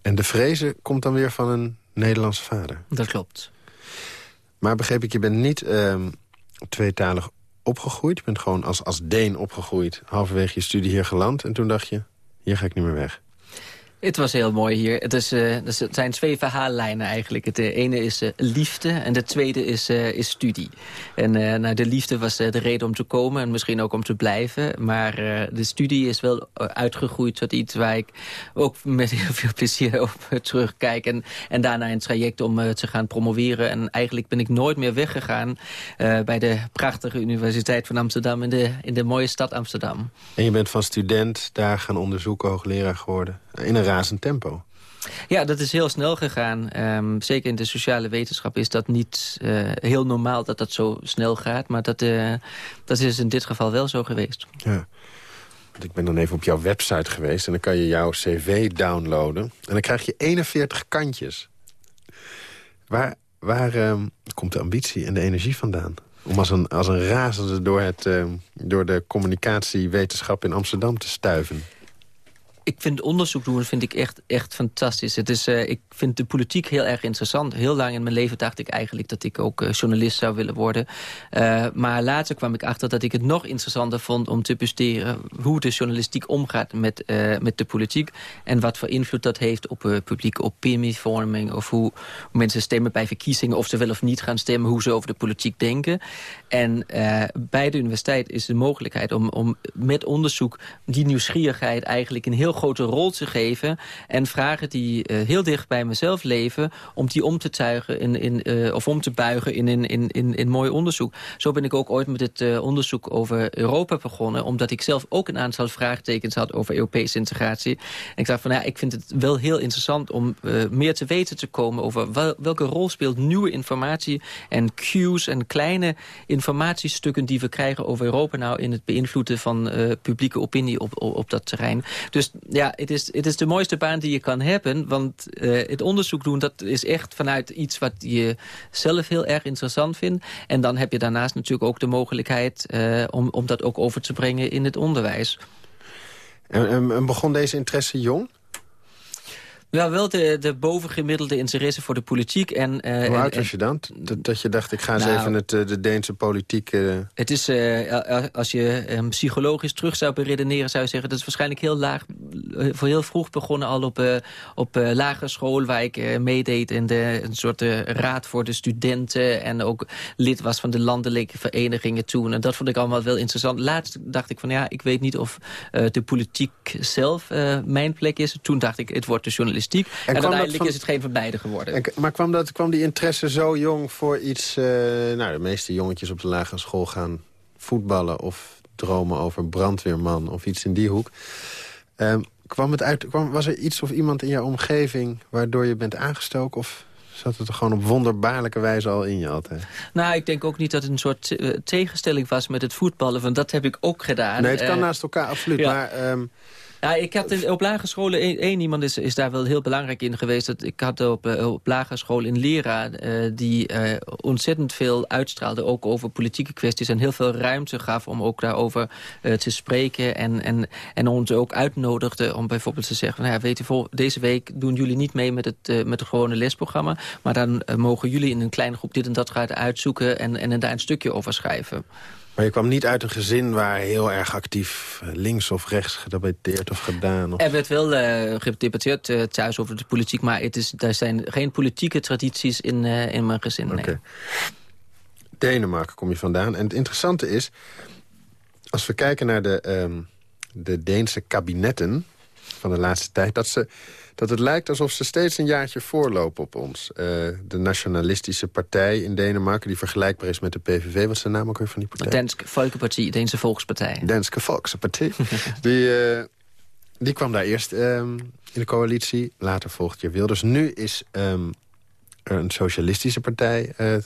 En de Vrezen komt dan weer van een Nederlandse vader. Dat klopt. Maar begreep ik, je bent niet ehm, tweetalig opgegroeid. Je bent gewoon als, als Deen opgegroeid. Halverwege je studie hier geland. En toen dacht je, hier ga ik niet meer weg. Het was heel mooi hier. Het, is, uh, het zijn twee verhaallijnen eigenlijk. Het eh, ene is uh, liefde en de tweede is, is studie. En nou, de liefde was de reden om te komen en misschien ook om te blijven. Maar de studie is wel uitgegroeid tot iets waar ik ook met *laughs* heel veel plezier op terugkijk. En, en daarna een traject om te gaan promoveren. En eigenlijk ben ik nooit meer weggegaan bij de prachtige Universiteit van Amsterdam... in de, in de mooie stad Amsterdam. En je bent van student daar gaan onderzoeken, hoogleraar geworden? In een razend tempo. Ja, dat is heel snel gegaan. Ehm, zeker in de sociale wetenschap is dat niet uh, heel normaal dat dat zo snel gaat. Maar dat, uh, dat is in dit geval wel zo geweest. Ja. Want ik ben dan even op jouw website geweest en dan kan je jouw cv downloaden. En dan krijg je 41 kantjes. Waar, waar um, komt de ambitie en de energie vandaan? Om als een, als een razende door, het, um, door de communicatiewetenschap in Amsterdam te stuiven ik vind onderzoek doen vind ik echt, echt fantastisch. Het is, uh, ik vind de politiek heel erg interessant. Heel lang in mijn leven dacht ik eigenlijk dat ik ook uh, journalist zou willen worden. Uh, maar later kwam ik achter dat ik het nog interessanter vond om te bestuderen... hoe de journalistiek omgaat met, met de politiek... en wat voor invloed dat heeft op publieke opinievorming... of hoe, mensen stemmen bij verkiezingen... of ze wel of niet gaan stemmen, hoe ze over de politiek denken. En bij de universiteit is de mogelijkheid om, om met onderzoek... die nieuwsgierigheid eigenlijk een heel grote rol te geven... en vragen die uh, heel dicht bij mezelf leven... om die om te tuigen in, in, uh, of om te buigen in, in, in, in, mooi onderzoek. Zo ben ik ook ooit met het uh, onderzoek over Europa begonnen... omdat ik zelf ook een aantal vraagtekens had over Europese integratie. En ik dacht van, ja, ik vind het wel heel interessant om meer te weten te komen... over wel, welke rol speelt nieuwe informatie en cues en kleine informatiestukken... die we krijgen over Europa nou in het beïnvloeden van publieke opinie op, op, op dat terrein. Dus ja, het is, het is de mooiste baan die je kan hebben. Want uh, het onderzoek doen, dat is echt vanuit iets wat je zelf heel erg interessant vindt. En dan heb je daarnaast natuurlijk ook de mogelijkheid uh, om, om dat ook over te brengen in het onderwijs. En, en begon deze interesse jong? Ja, wel de, de bovengemiddelde interesse voor de politiek. En, uh, Hoe oud was je dan? Dat, dat je dacht, ik ga eens nou, even het, de Deense politiek... Uh... Het is, uh, als je um, psychologisch terug zou beredeneren... zou je zeggen, dat is waarschijnlijk heel laag... voor heel vroeg begonnen al op, op lagere school... waar ik meedeed in de, een soort raad voor de studenten... en ook lid was van de landelijke verenigingen toen. En dat vond ik allemaal wel interessant. Laatst dacht ik van, ja, ik weet niet of de politiek zelf mijn plek is. Toen dacht ik, het wordt de journalistiek journalistiek. En, uiteindelijk van... is het geen van beide geworden. En, maar kwam, dat, kwam die interesse zo jong voor iets... Uh, nou, de meeste jongetjes op de lagere school gaan voetballen... of dromen over brandweerman of iets in die hoek. Um, kwam het uit, kwam, was er iets of iemand in jouw omgeving... waardoor je bent aangestoken of zat het er gewoon op wonderbaarlijke wijze al in je altijd? Nou, ik denk ook niet dat het een soort uh, tegenstelling was met het voetballen. Want dat heb ik ook gedaan. Nee, het kan uh, naast elkaar, absoluut. Ja. Maar um, ja, ik had op lagere scholen, één iemand is, is daar wel heel belangrijk in geweest. Dat, ik had op, eh, op lagere school een leraar uh, die uh, ontzettend veel uitstraalde. Ook over politieke kwesties en heel veel ruimte gaf om ook daarover te spreken. En, en, en ons ook uitnodigde om bijvoorbeeld te zeggen... Nou ja, weet je, deze week doen jullie niet mee met het, met het gewone lesprogramma. Maar dan mogen jullie in een kleine groep dit en dat gaan uitzoeken... en, en daar een stukje over schrijven. Maar je kwam niet uit een gezin waar heel erg actief eh, links of rechts gedebatteerd of gedaan? Of... Er werd wel uh, gedebatteerd uh, thuis over de politiek, maar het is, er zijn geen politieke tradities in, uh, in mijn gezin. Nee. Denemarken kom je vandaan. En het interessante is, als we kijken naar de, um, de Deense kabinetten van de laatste tijd... dat ze dat het lijkt alsof ze steeds een jaartje voorlopen op ons. Uh, de nationalistische partij in Denemarken, die vergelijkbaar is met de PVV. Wat is de naam ook weer van die partij? Danske Volkspartij, Deense Volkspartij. Danske Volkspartij. *laughs* die, uh, die kwam daar eerst um, in de coalitie. Later volgt je Wilders. Nu is um, er een socialistische partij uh,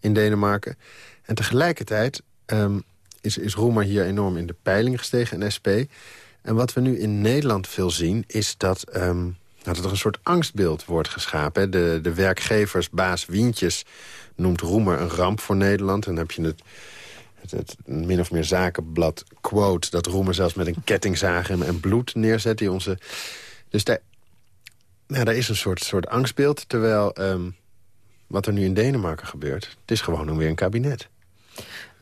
in Denemarken. En tegelijkertijd um, is, is Roemer hier enorm in de peiling gestegen, en SP... En wat we nu in Nederland veel zien, is dat, um, dat er een soort angstbeeld wordt geschapen. De, de werkgeversbaas Wientjes noemt Roemer een ramp voor Nederland. En dan heb je het, het, het, min of meer zakenblad quote... dat Roemer zelfs met een kettingzaag en, en bloed neerzet. Die onze, dus daar, Ja, daar is een soort, soort angstbeeld, terwijl ehm, wat er nu in Denemarken gebeurt... het is gewoon weer een kabinet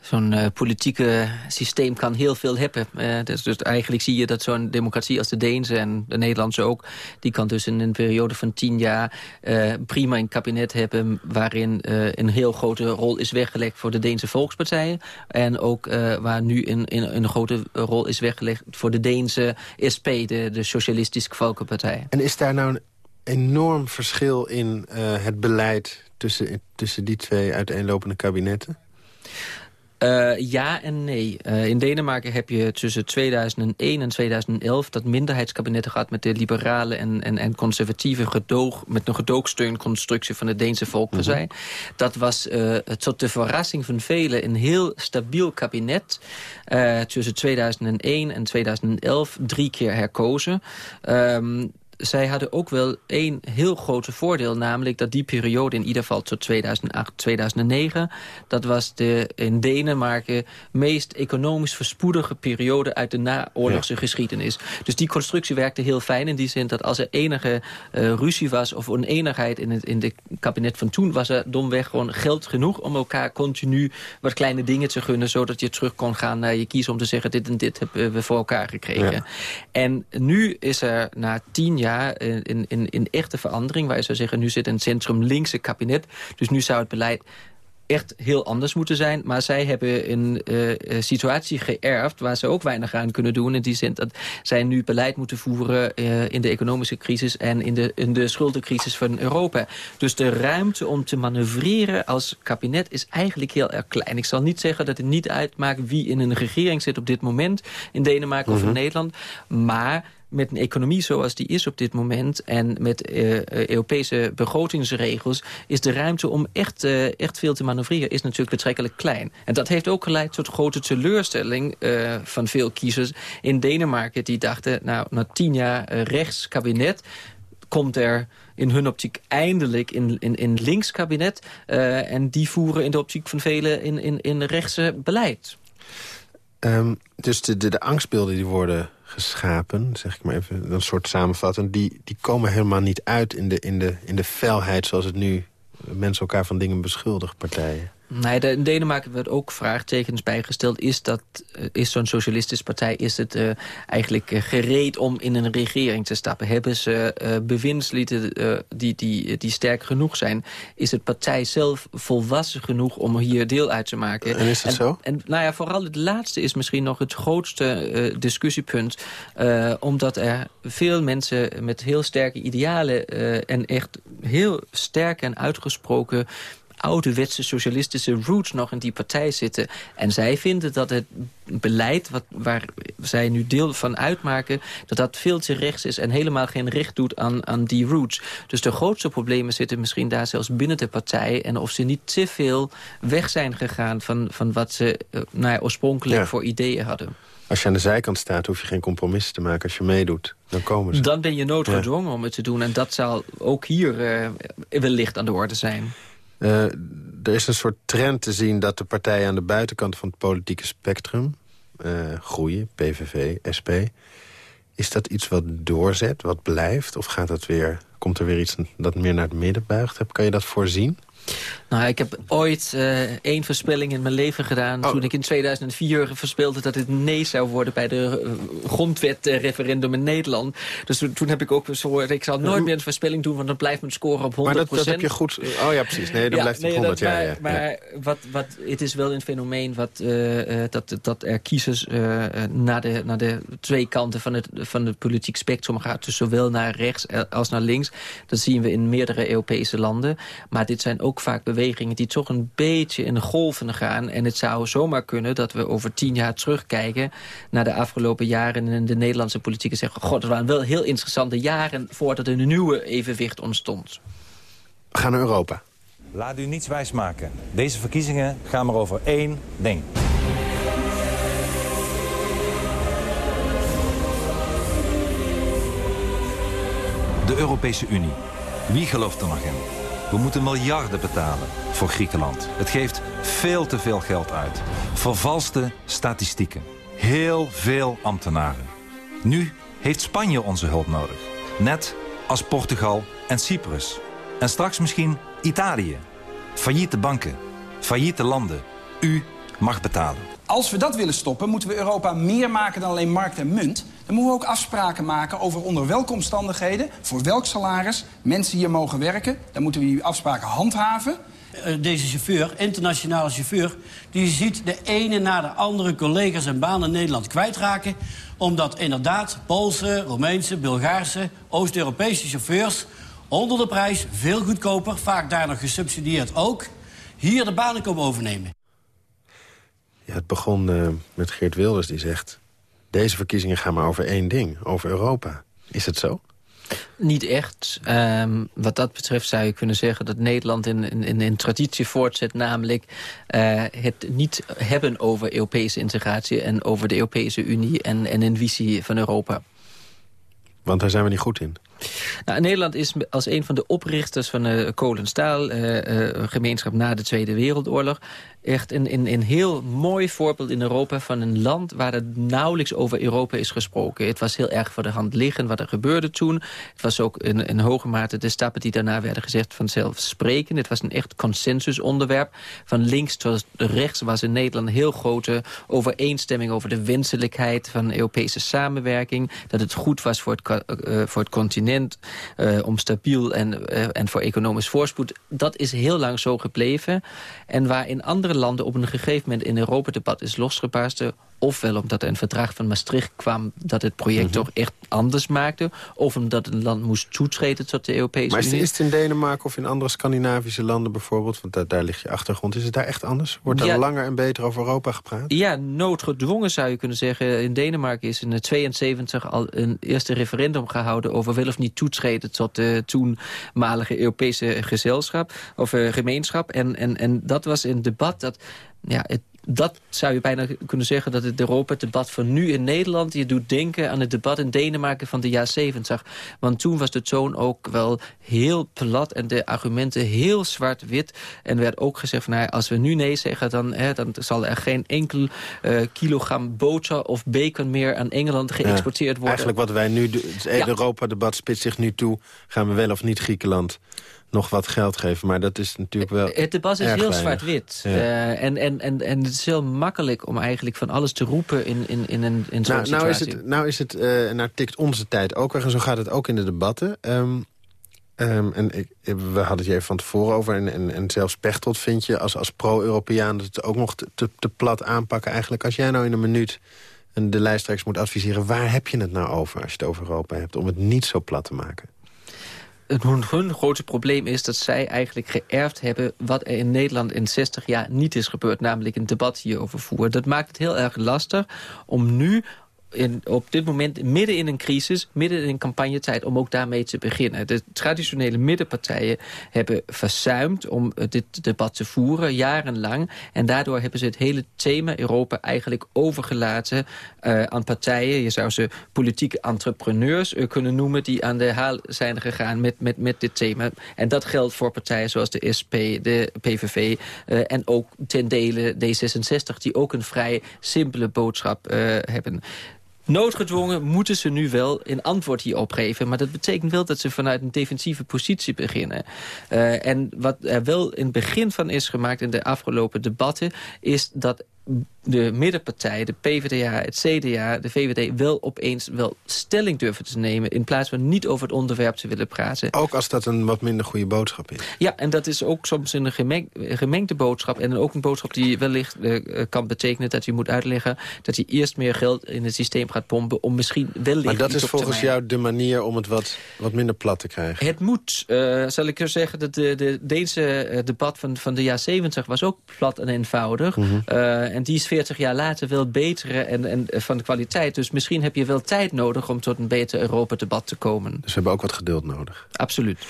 zo'n uh, politieke systeem kan heel veel hebben. Uh, dus, dus, eigenlijk zie je dat zo'n democratie als de Deense en de Nederlandse ook... die kan dus in een periode van tien jaar uh, prima een kabinet hebben... waarin een heel grote rol is weggelegd voor de Deense volkspartijen. En ook waar nu een, een, een, grote rol is weggelegd voor de Deense SP... de, de Socialistische Volkenpartij. En is daar nou een enorm verschil in het beleid... Tussen, tussen die twee uiteenlopende kabinetten? Uh, ja en nee. Uh, in Denemarken heb je tussen 2001 en 2011 dat minderheidskabinet gehad met de liberale en, en, en conservatieve gedoog, met een gedoogsteunconstructie van de Deense Volkspartij. Mm -hmm. Dat was uh, tot de verrassing van velen een heel stabiel kabinet. tussen 2001 en 2011 drie keer herkozen. Um, zij hadden ook wel één heel grote voordeel. Namelijk dat die periode, in ieder geval tot 2008, 2009... dat was de in Denemarken meest economisch verspoedige periode... uit de naoorlogse ja. geschiedenis. Dus die constructie werkte heel fijn in die zin... dat als er enige uh, ruzie was of oneenigheid in het in de kabinet van toen... was er domweg gewoon geld genoeg om elkaar continu wat kleine dingen te gunnen... zodat je terug kon gaan naar je kiezen om te zeggen... dit en dit hebben we voor elkaar gekregen. Ja. En nu is er na tien jaar in, in, in echte verandering. Waar je zou zeggen, nu zit een centrum-linkse kabinet. Dus nu zou het beleid echt heel anders moeten zijn. Maar zij hebben een uh, situatie geërfd waar ze ook weinig aan kunnen doen. In die zin dat zij nu beleid moeten voeren uh, in de economische crisis... en in de, in de schuldencrisis van Europa. Dus de ruimte om te manoeuvreren als kabinet is eigenlijk heel erg klein. Ik zal niet zeggen dat het niet uitmaakt wie in een regering zit op dit moment... in Denemarken mm -hmm. of in mhm. Nederland. Maar met een economie zoals die is op dit moment... en met uh, Europese begrotingsregels... is de ruimte om echt, uh, echt veel te manoeuvreren is natuurlijk betrekkelijk klein. En dat heeft ook geleid tot grote teleurstelling van veel kiezers in Denemarken... die dachten, nou, na tien jaar rechtskabinet komt er in hun optiek eindelijk in, in, in links kabinet. En die voeren in de optiek van velen in, in, in rechtse beleid. Um, dus de, de, de angstbeelden die worden geschapen, zeg ik maar even, een soort samenvatting... die, die komen helemaal niet uit in de, in, de, in de felheid zoals het nu mensen elkaar van dingen beschuldigen, partijen. Nee, de, in Denemarken werd ook vraagtekens bijgesteld. Is, dat, eh, is zo'n socialistische partij is het, uh, eigenlijk uh, gereed om in een regering te stappen? Hebben ze uh, bewindslieden die, die, die sterk genoeg zijn? Is het partij zelf volwassen genoeg om hier deel uit te maken? En is dat en, zo? En nou ja, vooral het laatste is misschien nog het grootste discussiepunt. omdat er veel mensen met heel sterke idealen... en echt heel sterk en uitgesproken ouderwetse socialistische roots nog in die partij zitten. En zij vinden dat het beleid wat, waar zij nu deel van uitmaken... dat dat veel te rechts is en helemaal geen recht doet aan, aan die roots. Dus de grootste problemen zitten misschien daar zelfs binnen de partij... en of ze niet te veel weg zijn gegaan van, van wat ze uh, nou ja, oorspronkelijk ja. voor ideeën hadden. Als je aan de zijkant staat, hoef je geen compromissen te maken. Als je meedoet, dan komen ze. Dan ben je noodgedwongen ja. om het te doen. En dat zal ook hier uh, wellicht aan de orde zijn. Uh, er is een soort trend te zien dat de partijen aan de buitenkant van het politieke spectrum uh, groeien, PVV, SP. Is dat iets wat doorzet, wat blijft? Of gaat dat weer, komt er weer iets dat meer naar het midden buigt? Kan je dat voorzien? Nou, ik heb ooit uh, één voorspelling in mijn leven gedaan... Oh. toen ik in 2004 voorspelde dat het nee zou worden... bij de uh, grondwetreferendum in Nederland. Dus toen, toen heb ik ook gehoord... ik zal nooit meer een voorspelling doen... want dan blijft mijn score op 100%. Maar dat, dat heb je goed... Oh ja, precies. Nee, dan ja, blijft het nee, 100, dat, ja, ja, Maar, maar wat, wat, het is wel een fenomeen... Wat, uh, dat, dat er kiezers naar, de, naar de twee kanten van het, van het politiek spectrum gaat. Dus zowel naar rechts als naar links. Dat zien we in meerdere Europese landen. Maar dit zijn ook vaak bewegingen die toch een beetje in golven gaan. En het zou zomaar kunnen dat we over tien jaar terugkijken... naar de afgelopen jaren in de Nederlandse politiek... en zeggen, god, het waren wel heel interessante jaren... voordat er een nieuwe evenwicht ontstond. We gaan naar Europa. Laat u niets wijsmaken. Deze verkiezingen gaan maar over één ding. De Europese Unie. Wie gelooft er nog in? We moeten miljarden betalen voor Griekenland. Het geeft veel te veel geld uit. Vervalste statistieken. Heel veel ambtenaren. Nu heeft Spanje onze hulp nodig. Net als Portugal en Cyprus. En straks misschien Italië. Failliete banken, failliete landen. U mag betalen. Als we dat willen stoppen, moeten we Europa meer maken dan alleen markt en munt. Dan moeten we ook afspraken maken over onder welke omstandigheden... voor welk salaris mensen hier mogen werken. Dan moeten we die afspraken handhaven. Eh, deze chauffeur, internationale chauffeur... die ziet de ene na de andere collega's en banen in Nederland kwijtraken... omdat inderdaad Poolse, Roemeense, Bulgaarse, Oost-Europese chauffeurs... onder de prijs, veel goedkoper, vaak daar nog gesubsidieerd ook... hier de banen komen overnemen. Ja, het begon uh, met Geert Wilders die zegt... deze verkiezingen gaan maar over één ding, over Europa. Is het zo? Niet echt. Um, wat dat betreft zou je kunnen zeggen dat Nederland in, in, in traditie voortzet. Namelijk uh, het niet hebben over Europese integratie en over de Europese Unie en, en een visie van Europa. Want daar zijn we niet goed in. Nou, Nederland is als een van de oprichters van de kolenstaalgemeenschap uh, uh, na de Tweede Wereldoorlog echt een, een, een heel mooi voorbeeld in Europa van een land waar er nauwelijks over Europa is gesproken. Het was heel erg voor de hand liggen wat er gebeurde toen. Het was ook in, in hoge mate de stappen die daarna werden gezegd vanzelfsprekend. Het was een echt consensusonderwerp. Van links tot rechts was in Nederland heel grote overeenstemming over de wenselijkheid van Europese samenwerking. Dat het goed was voor het, uh, voor het continent uh, om stabiel en, en voor economisch voorspoed. Dat is heel lang zo gebleven. En waar in andere landen op een gegeven moment in Europa debat is losgebarsten ofwel omdat er een verdrag van Maastricht kwam... dat het project toch echt anders maakte... of omdat een land moest toetreden tot de Europese maar Unie. Maar is het in Denemarken of in andere Scandinavische landen bijvoorbeeld... want daar, daar ligt je achtergrond, is het daar echt anders? Wordt er Ja. langer en beter over Europa gepraat? Ja, noodgedwongen zou je kunnen zeggen. In Denemarken is in de 72 al een eerste referendum gehouden... over wel of niet toetreden tot de toenmalige Europese gezelschap of eh, gemeenschap. En, en, en dat was een debat dat... Ja, het, dat zou je bijna kunnen zeggen dat het Europa, het debat van nu in Nederland... je doet denken aan het debat in Denemarken van de jaren 70. Want toen was de toon ook wel heel plat en de argumenten heel zwart-wit. En werd ook gezegd van nou, als we nu nee zeggen... dan, hè, dan zal er geen enkel eh, kilogram boter of bacon meer aan Engeland geëxporteerd worden. Eigenlijk wat wij nu... doen, Het Ja. Europa-debat spitst zich nu toe. Gaan we wel of niet Griekenland nog wat geld geven? Maar dat is natuurlijk wel Het debat is heel zwart-wit. Ja. Eh, en, en, en, en het is heel makkelijk om eigenlijk van alles te roepen in, in, in, een, in zo'n Nou, nou is situatie. het, nou is het nou tikt onze tijd ook weg. En zo gaat het ook in de debatten. Ehm, ehm, en ik, we hadden het je even van tevoren over. En, en, en zelfs Pechtold vind je als, als pro-Europeaan... dat het ook nog te, te, te plat aanpakken. Eigenlijk als jij nou in een minuut en de lijsttrekkers moet adviseren... waar heb je het nou over als je het over Europa hebt? Om het niet zo plat te maken. Hun, hun grootste probleem is dat zij eigenlijk geërfd hebben... wat er in Nederland in 60 jaar niet is gebeurd. Namelijk een debat hierover voeren. Dat maakt het heel erg lastig om nu... Op dit moment midden in een crisis, midden in een campagnetijd... om ook daarmee te beginnen. De traditionele middenpartijen hebben verzuimd om eh, dit debat te voeren, jarenlang. En daardoor hebben ze het hele thema Europa eigenlijk overgelaten eh, aan partijen. Je zou ze politieke entrepreneurs eh, kunnen noemen... die aan de haal zijn gegaan met, met, met dit thema. En dat geldt voor partijen zoals de SP, de PVV... en ook ten dele D66, die ook een vrij simpele boodschap hebben. Noodgedwongen moeten ze nu wel een antwoord hierop geven. Maar dat betekent wel dat ze vanuit een defensieve positie beginnen. Uh, en wat er wel in het begin van is gemaakt in de afgelopen debatten... is dat de middenpartij, de PvdA, het CDA, de VVD... wel opeens wel stelling durven te nemen... in plaats van niet over het onderwerp te willen praten. Ook als dat een wat minder goede boodschap is. Ja, en dat is ook soms een gemeng, gemengde boodschap. En ook een boodschap die wellicht uh, kan betekenen dat je moet uitleggen... dat je eerst meer geld in het systeem gaat pompen... om misschien wellicht Maar dat is volgens jou de manier om het wat, wat minder plat te krijgen? Het moet, uh, zal ik er zeggen, dat de, de Deense uh, debat van, van de jaren 70 was ook plat en eenvoudig. Mhm. Mm -hmm. uh, en die is 40 jaar later wel beter en, en van de kwaliteit. Dus misschien heb je wel tijd nodig om tot een beter Europa-debat te komen. Dus we hebben ook wat geduld nodig. Absoluut.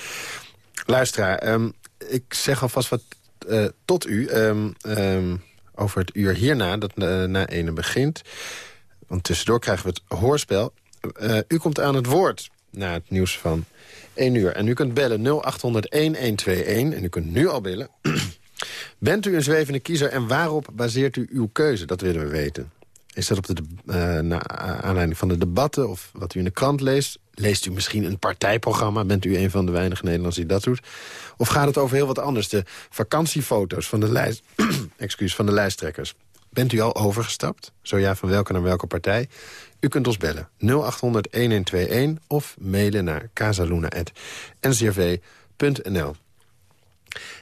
Luisteraar, um, ik zeg alvast wat uh, tot u um, um, over het uur hierna, dat uh, na ene begint. Want tussendoor krijgen we het hoorspel. Uh, u komt aan het woord na het nieuws van 1 uur. En u kunt bellen 0800-1121 en u kunt nu al bellen. *clears throat* Bent u een zwevende kiezer en waarop baseert u uw keuze? Dat willen we weten. Is dat op de, uh, naar aanleiding van de debatten of wat u in de krant leest? Leest u misschien een partijprogramma? Bent u een van de weinige Nederlanders die dat doet? Of gaat het over heel wat anders? De vakantiefoto's van de, lijst, *clears throat* excuus, van de lijsttrekkers. Bent u al overgestapt? Zo ja, van welke naar welke partij? U kunt ons bellen 0800-1121 of mailen naar casaluna.ncrv.nl.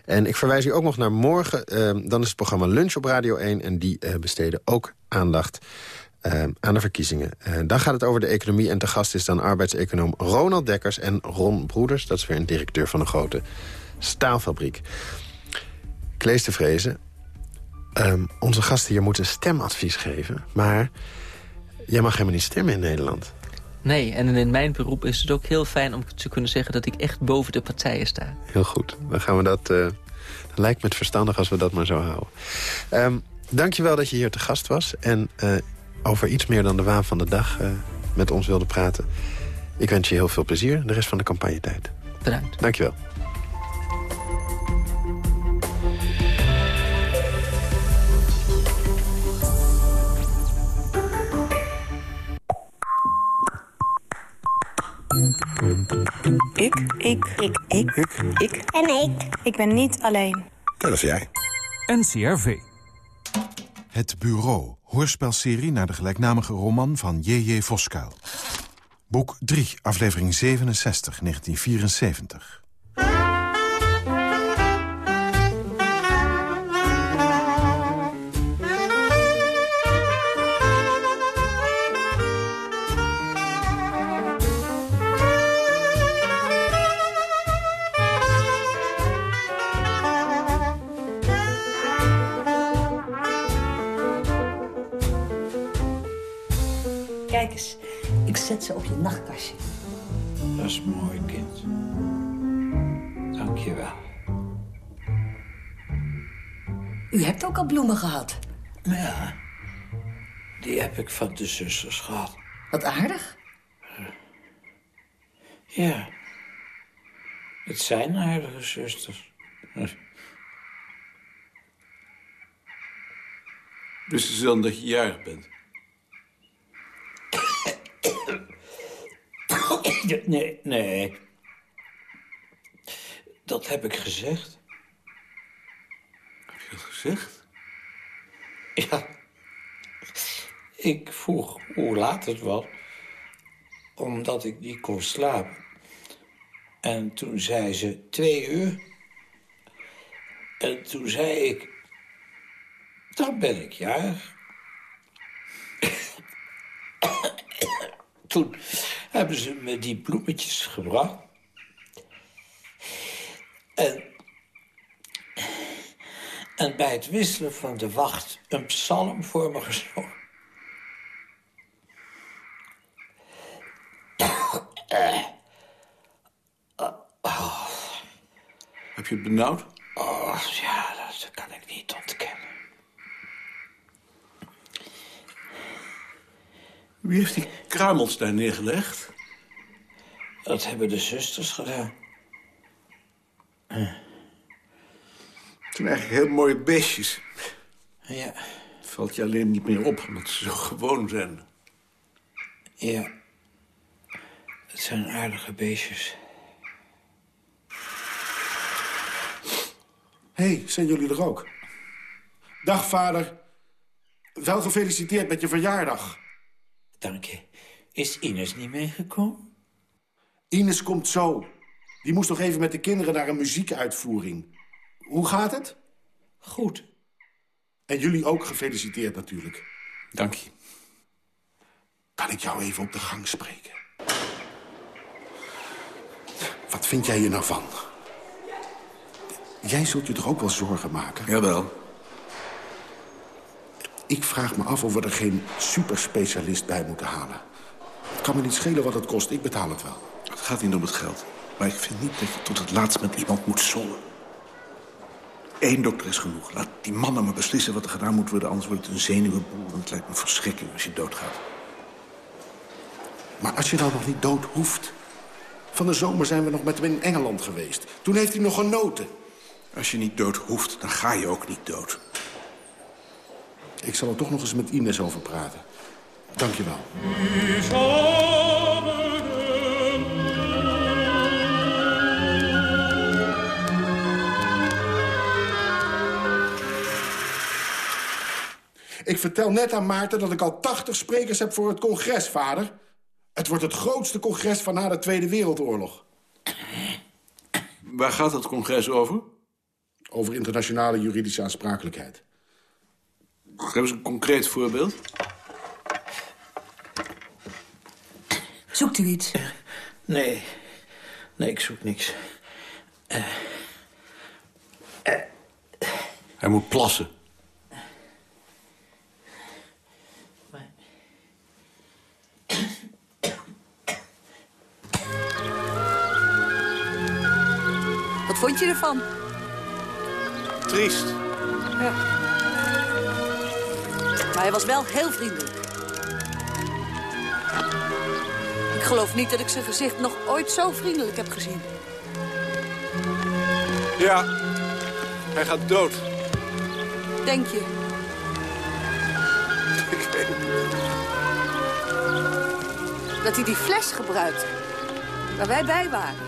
En ik verwijs u ook nog naar morgen. Uh, dan is het programma Lunch op Radio 1. En die uh, besteden ook aandacht uh, aan de verkiezingen. dan gaat het over de economie. En te gast is dan arbeidseconoom Ronald Dekkers en Ron Broeders. Dat is weer een directeur van een grote staalfabriek. Ik lees te vrezen. Um, onze gasten hier moeten stemadvies geven. Maar jij mag helemaal niet stemmen in Nederland. Nee, en in mijn beroep is het ook heel fijn om te kunnen zeggen... dat ik echt boven de partijen sta. Heel goed. Dan gaan we dat... Uh, lijkt me het verstandig als we dat maar zo houden. Um, dankjewel dat je hier te gast was. En uh, over iets meer dan de waan van de dag uh, met ons wilde praten. Ik wens je heel veel plezier de rest van de campagnetijd. Bedankt. Dankjewel. Ik. Ik. Ik. Ik. Ik. Ik. En ik. Ik ben niet alleen. Dat is jij. NCRV. Het Bureau. Hoorspelserie naar de gelijknamige roman van J.J. Voskuil. Boek 3, aflevering 67, 1974. Ze op je nachtkastje. Dat is mooi, kind. Dank je wel. U hebt ook al bloemen gehad. Ja, die heb ik van de zusters gehad. Wat aardig. Ja, het zijn aardige zusters. Dus ze dan dat je jarig bent? Nee, nee. Dat heb ik gezegd. Heb je dat gezegd? Ja. Ik vroeg hoe laat het was. Omdat ik niet kon slapen. En toen zei ze twee uur. En toen zei ik... Dan ben ik jarig. *coughs* toen hebben ze me die bloemetjes gebracht. En, en bij het wisselen van de wacht een psalm voor me gezongen. Heb je het benauwd? Oh, ja, dat kan ik niet ontkennen. Wie heeft die kruimels daar neergelegd? Dat hebben de zusters gedaan. Het zijn eigenlijk heel mooie beestjes. Ja. Het valt je alleen niet meer op, omdat ze zo gewoon zijn. Ja. Het zijn aardige beestjes. Hé, hey, zijn jullie er ook? Dag, vader. Wel gefeliciteerd met je verjaardag. Dank je. Is Ines niet meegekomen? Ines komt zo. Die moest nog even met de kinderen naar een muziekuitvoering. Hoe gaat het? Goed. En jullie ook gefeliciteerd natuurlijk. Dank je. Kan ik jou even op de gang spreken? Wat vind jij hier nou van? Jij zult je toch ook wel zorgen maken? Jawel. Ik vraag me af of we er geen superspecialist bij moeten halen. Kan me niet schelen wat het kost, ik betaal het wel. Het gaat niet om het geld. Maar ik vind niet dat je tot het laatst met iemand moet zollen. Eén dokter is genoeg. Laat die mannen maar beslissen wat er gedaan moet worden... anders wordt het een zenuwenboel en het lijkt me verschrikking als je doodgaat. Maar als je dan nog niet dood hoeft... Van de zomer zijn we nog met hem in Engeland geweest. Toen heeft hij nog genoten. Als je niet dood hoeft, dan ga je ook niet dood. Ik zal er toch nog eens met Ines over praten. Dank je wel. Ik vertel net aan Maarten dat ik al 80 sprekers heb voor het congres, vader. Het wordt het grootste congres van na de Tweede Wereldoorlog. Waar gaat dat congres over? Over internationale juridische aansprakelijkheid. Geef eens een concreet voorbeeld. Zoekt u iets? Nee. Nee, ik zoek niks. Hij moet plassen. Wat vond je ervan? Triest. Ja. Maar hij was wel heel vriendelijk. Ik geloof niet dat ik zijn gezicht nog ooit zo vriendelijk heb gezien. Ja, hij gaat dood. Denk je? *laughs* Ik weet het niet. Dat hij die fles gebruikte. Waar wij bij waren.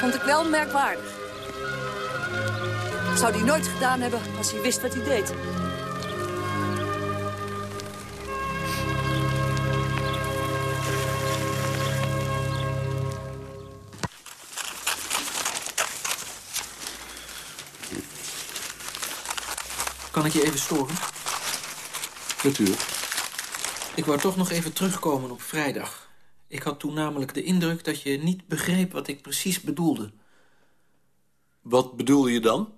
Vond ik wel merkwaardig. Dat zou hij nooit gedaan hebben als hij wist wat hij deed. Kan ik je even storen? Natuurlijk. Ik wou toch nog even terugkomen op vrijdag. Ik had toen namelijk de indruk dat je niet begreep wat ik precies bedoelde. Wat bedoel je dan?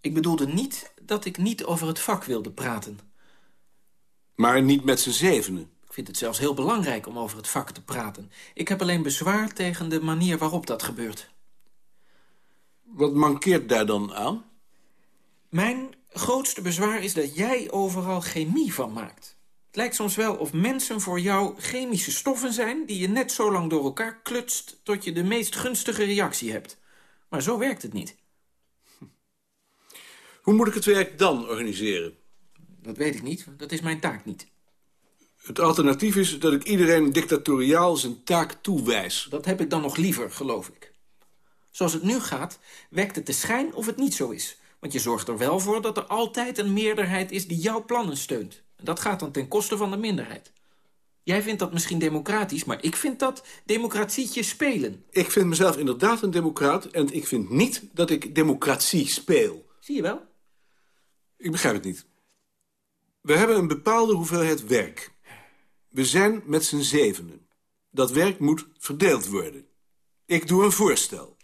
Ik bedoelde niet dat ik niet over het vak wilde praten. Maar niet met z'n zevenen. Ik vind het zelfs heel belangrijk om over het vak te praten. Ik heb alleen bezwaar tegen de manier waarop dat gebeurt. Wat mankeert daar dan aan? Mijn grootste bezwaar is dat jij overal chemie van maakt. Het lijkt soms wel of mensen voor jou chemische stoffen zijn... die je net zo lang door elkaar klutst tot je de meest gunstige reactie hebt. Maar zo werkt het niet. Hoe moet ik het werk dan organiseren? Dat weet ik niet, dat is mijn taak niet. Het alternatief is dat ik iedereen dictatoriaal zijn taak toewijs. Dat heb ik dan nog liever, geloof ik. Zoals het nu gaat, wekt het de schijn of het niet zo is. Want je zorgt er wel voor dat er altijd een meerderheid is die jouw plannen steunt. En dat gaat dan ten koste van de minderheid. Jij vindt dat misschien democratisch, maar ik vind dat democratietje spelen. Ik vind mezelf inderdaad een democraat... en ik vind niet dat ik democratie speel. Zie je wel? Ik begrijp het niet. We hebben een bepaalde hoeveelheid werk. We zijn met z'n zevenen. Dat werk moet verdeeld worden. Ik doe een voorstel.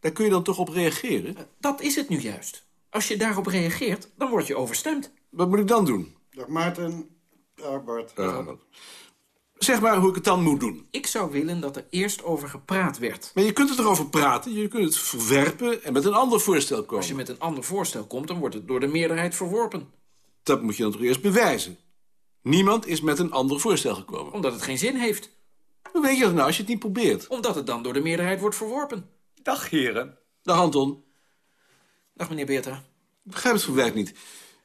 Daar kun je dan toch op reageren? Dat is het nu juist. Als je daarop reageert, dan word je overstemd. Wat moet ik dan doen? Dag Maarten. Dag Bart. Uh, zeg maar hoe ik het dan moet doen. Ik zou willen dat er eerst over gepraat werd. Maar je kunt het erover praten, je kunt het verwerpen en met een ander voorstel komen. Als je met een ander voorstel komt, dan wordt het door de meerderheid verworpen. Dat moet je dan toch eerst bewijzen. Niemand is met een ander voorstel gekomen. Omdat het geen zin heeft. Hoe weet je dat nou als je het niet probeert? Omdat het dan door de meerderheid wordt verworpen. Dag, heren. Dag, Anton. Dag, meneer Beerta. Ik begrijp het verwerkt niet.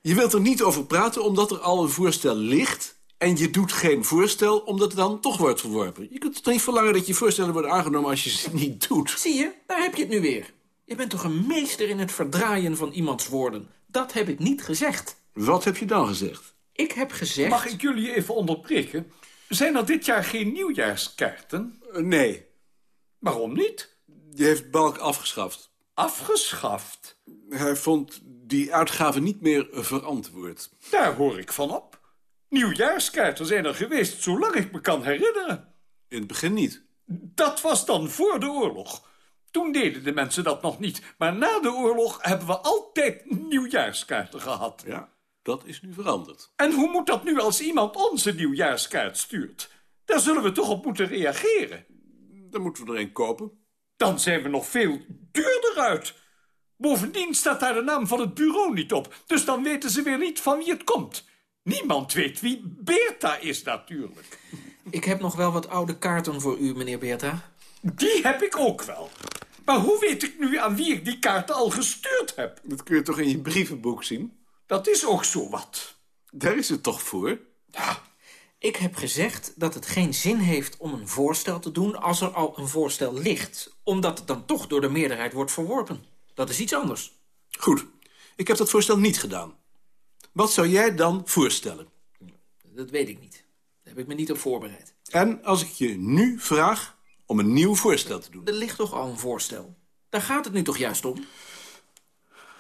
Je wilt er niet over praten omdat er al een voorstel ligt... en je doet geen voorstel omdat het dan toch wordt verworpen. Je kunt toch niet verlangen dat je voorstellen worden aangenomen als je ze niet doet? Zie je, daar heb je het nu weer. Je bent toch een meester in het verdraaien van iemands woorden. Dat heb ik niet gezegd. Wat heb je dan gezegd? Ik heb gezegd... Mag ik jullie even onderbreken? Zijn er dit jaar geen nieuwjaarskaarten? Uh, nee. Waarom niet? Die heeft Balk afgeschaft. Afgeschaft? Hij vond die uitgave niet meer verantwoord. Daar hoor ik van op. Nieuwjaarskaarten zijn er geweest zolang ik me kan herinneren. In het begin niet. Dat was dan voor de oorlog. Toen deden de mensen dat nog niet. Maar na de oorlog hebben we altijd nieuwjaarskaarten gehad. Ja, dat is nu veranderd. En hoe moet dat nu als iemand onze nieuwjaarskaart stuurt? Daar zullen we toch op moeten reageren. Dan moeten we er een kopen. Dan zijn we nog veel duurder uit. Bovendien staat daar de naam van het bureau niet op. Dus dan weten ze weer niet van wie het komt. Niemand weet wie Beerta is natuurlijk. Ik heb nog wel wat oude kaarten voor u, meneer Beerta. Die heb ik ook wel. Maar hoe weet ik nu aan wie ik die kaarten al gestuurd heb? Dat kun je toch in je brievenboek zien? Dat is ook zo wat. Daar is het toch voor? Ik heb gezegd dat het geen zin heeft om een voorstel te doen... als er al een voorstel ligt. Omdat het dan toch door de meerderheid wordt verworpen. Dat is iets anders. Goed, ik heb dat voorstel niet gedaan. Wat zou jij dan voorstellen? Dat weet ik niet. Daar heb ik me niet op voorbereid. En als ik je nu vraag om een nieuw voorstel te doen? Er ligt toch al een voorstel? Daar gaat het nu toch juist om?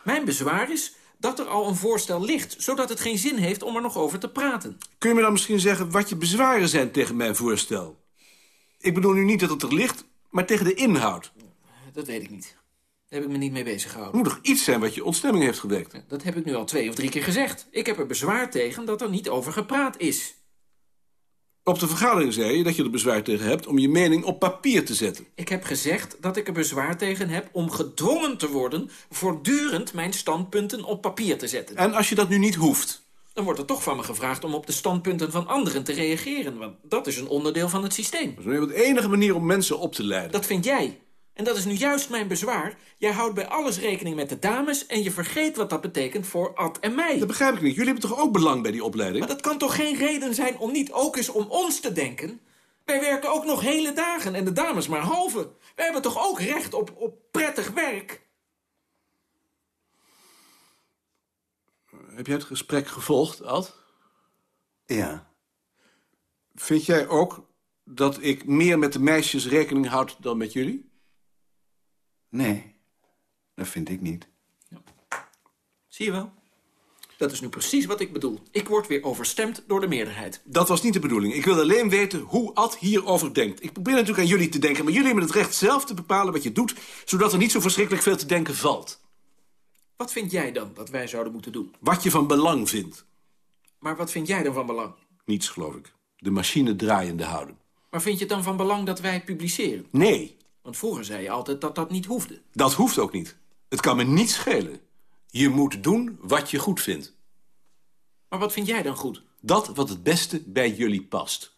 Mijn bezwaar is dat er al een voorstel ligt... zodat het geen zin heeft om er nog over te praten. Kun je me dan misschien zeggen wat je bezwaren zijn tegen mijn voorstel? Ik bedoel nu niet dat het er ligt, maar tegen de inhoud. Dat weet ik niet. Daar heb ik me niet mee bezig gehouden. moet toch iets zijn wat je ontstemming heeft gewekt? Dat heb ik nu al twee of drie keer gezegd. Ik heb er bezwaar tegen dat er niet over gepraat is. Op de vergadering zei je dat je er bezwaar tegen hebt om je mening op papier te zetten. Ik heb gezegd dat ik er bezwaar tegen heb om gedwongen te worden... voortdurend mijn standpunten op papier te zetten. En als je dat nu niet hoeft? Dan wordt er toch van me gevraagd om op de standpunten van anderen te reageren. Want dat is een onderdeel van het systeem. Dat is de enige manier om mensen op te leiden. Dat vind jij. En dat is nu juist mijn bezwaar. Jij houdt bij alles rekening met de dames... en je vergeet wat dat betekent voor Ad en mij. Dat begrijp ik niet. Jullie hebben toch ook belang bij die opleiding? Maar dat kan toch geen reden zijn om niet ook eens om ons te denken? Wij werken ook nog hele dagen en de dames maar halve. Wij hebben toch ook recht op, op prettig werk? Heb jij het gesprek gevolgd, Ad? Ja. Vind jij ook dat ik meer met de meisjes rekening houd dan met jullie? Nee, dat vind ik niet. Zie je wel? Dat is nu precies wat ik bedoel. Ik word weer overstemd door de meerderheid. Dat was niet de bedoeling. Ik wil alleen weten hoe Ad hierover denkt. Ik probeer natuurlijk aan jullie te denken, maar jullie hebben het recht zelf te bepalen wat je doet, zodat er niet zo verschrikkelijk veel te denken valt. Wat vind jij dan dat wij zouden moeten doen? Wat je van belang vindt. Maar wat vind jij dan van belang? Niets, geloof ik. De machine draaiende houden. Maar vind je het dan van belang dat wij publiceren? Nee, Want vroeger zei je altijd dat dat niet hoefde. dat hoeft ook niet. Het kan me niet schelen. Je moet doen wat je goed vindt. Maar wat vind jij dan goed? Dat wat het beste bij jullie past.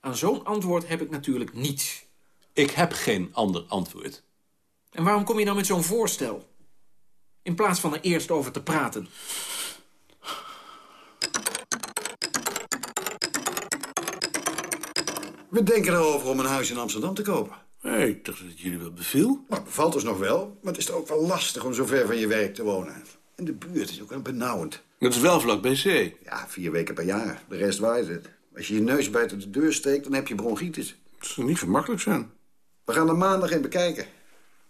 Aan zo'n antwoord heb ik natuurlijk niets. Ik heb geen ander antwoord. En waarom kom je dan met zo'n voorstel? In plaats van er eerst over te praten. We denken erover om een huis in Amsterdam te kopen. Hé, ik dacht dat jullie wel beviel. Nou, bevalt ons nog wel, maar het is toch ook wel lastig om zo ver van je werk te wonen. En de buurt is ook wel benauwend. Dat is wel vlak bij zee. Ja, vier weken per jaar. De rest waait het. Als je je neus buiten de deur steekt, dan heb je bronchitis. Dat zou niet gemakkelijk zijn. We gaan er maandag in bekijken.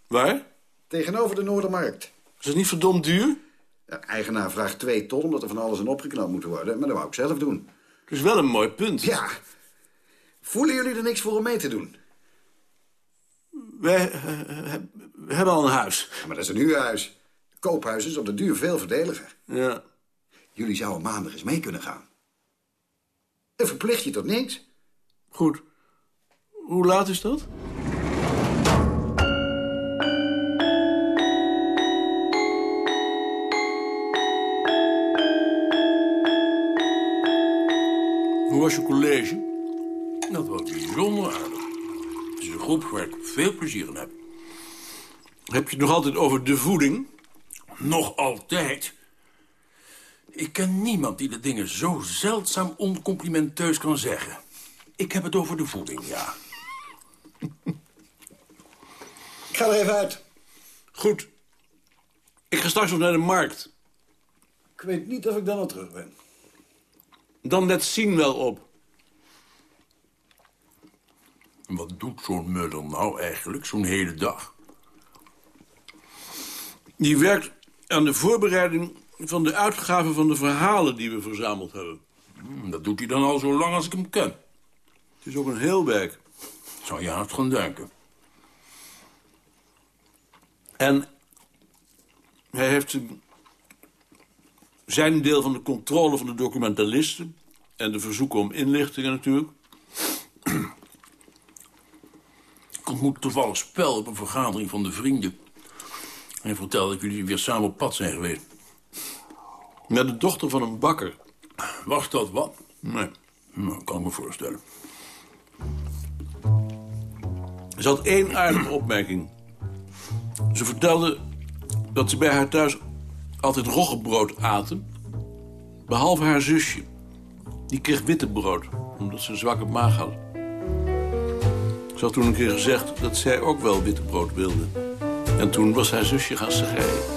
Waar? Tegenover de Noordermarkt. Is het niet verdomd duur? De eigenaar vraagt twee ton, omdat er van alles in opgeknapt moet worden. Maar dat wou ik zelf doen. Het is wel een mooi punt. Ja. Voelen jullie er niks voor om mee te doen? Wij eh, heb- we hebben al een huis. Ja, maar dat is een huurhuis. Koophuis is op de duur veel verdeliger. Ja. Jullie zouden maandag eens mee kunnen gaan. En verplicht je tot niks. Goed. Hoe laat is dat? Hoe was je college? Dat was bijzonder aardig. Is een groep waar ik veel plezier in heb. Heb je het nog altijd over de voeding? Nog altijd. Ik ken niemand die de dingen zo zeldzaam oncomplimenteus kan zeggen. Ik heb het over de voeding, ja. *laughs* Ik ga er even uit. Goed. Ik ga straks nog naar de markt. Ik weet niet of ik dan al terug ben. Dan let zien wel op. Wat doet zo'n Muller nou eigenlijk, zo'n hele dag? Die werkt aan de voorbereiding van de uitgave van de verhalen die we verzameld hebben. Hmm, Dat doet hij dan al zo lang als ik hem ken. Het is ook een heel werk. Zou je haast gaan denken. En hij heeft zijn deel van de controle van de documentalisten... en de verzoeken om inlichtingen natuurlijk. Ik ontmoette toevallig Spel op een vergadering van de vrienden. Hij vertelde dat jullie weer samen op pad zijn geweest. Met de dochter van een bakker. Was dat wat? Nee. Nou, kan ik me voorstellen. Ze had één aardige opmerking. Ze vertelde dat ze bij haar thuis altijd roggebrood aten. Behalve haar zusje. Die kreeg wittebrood, omdat ze een zwakke maag had. Ze had toen een keer gezegd dat zij ook wel wittebrood wilde. En toen was haar zusje gaan.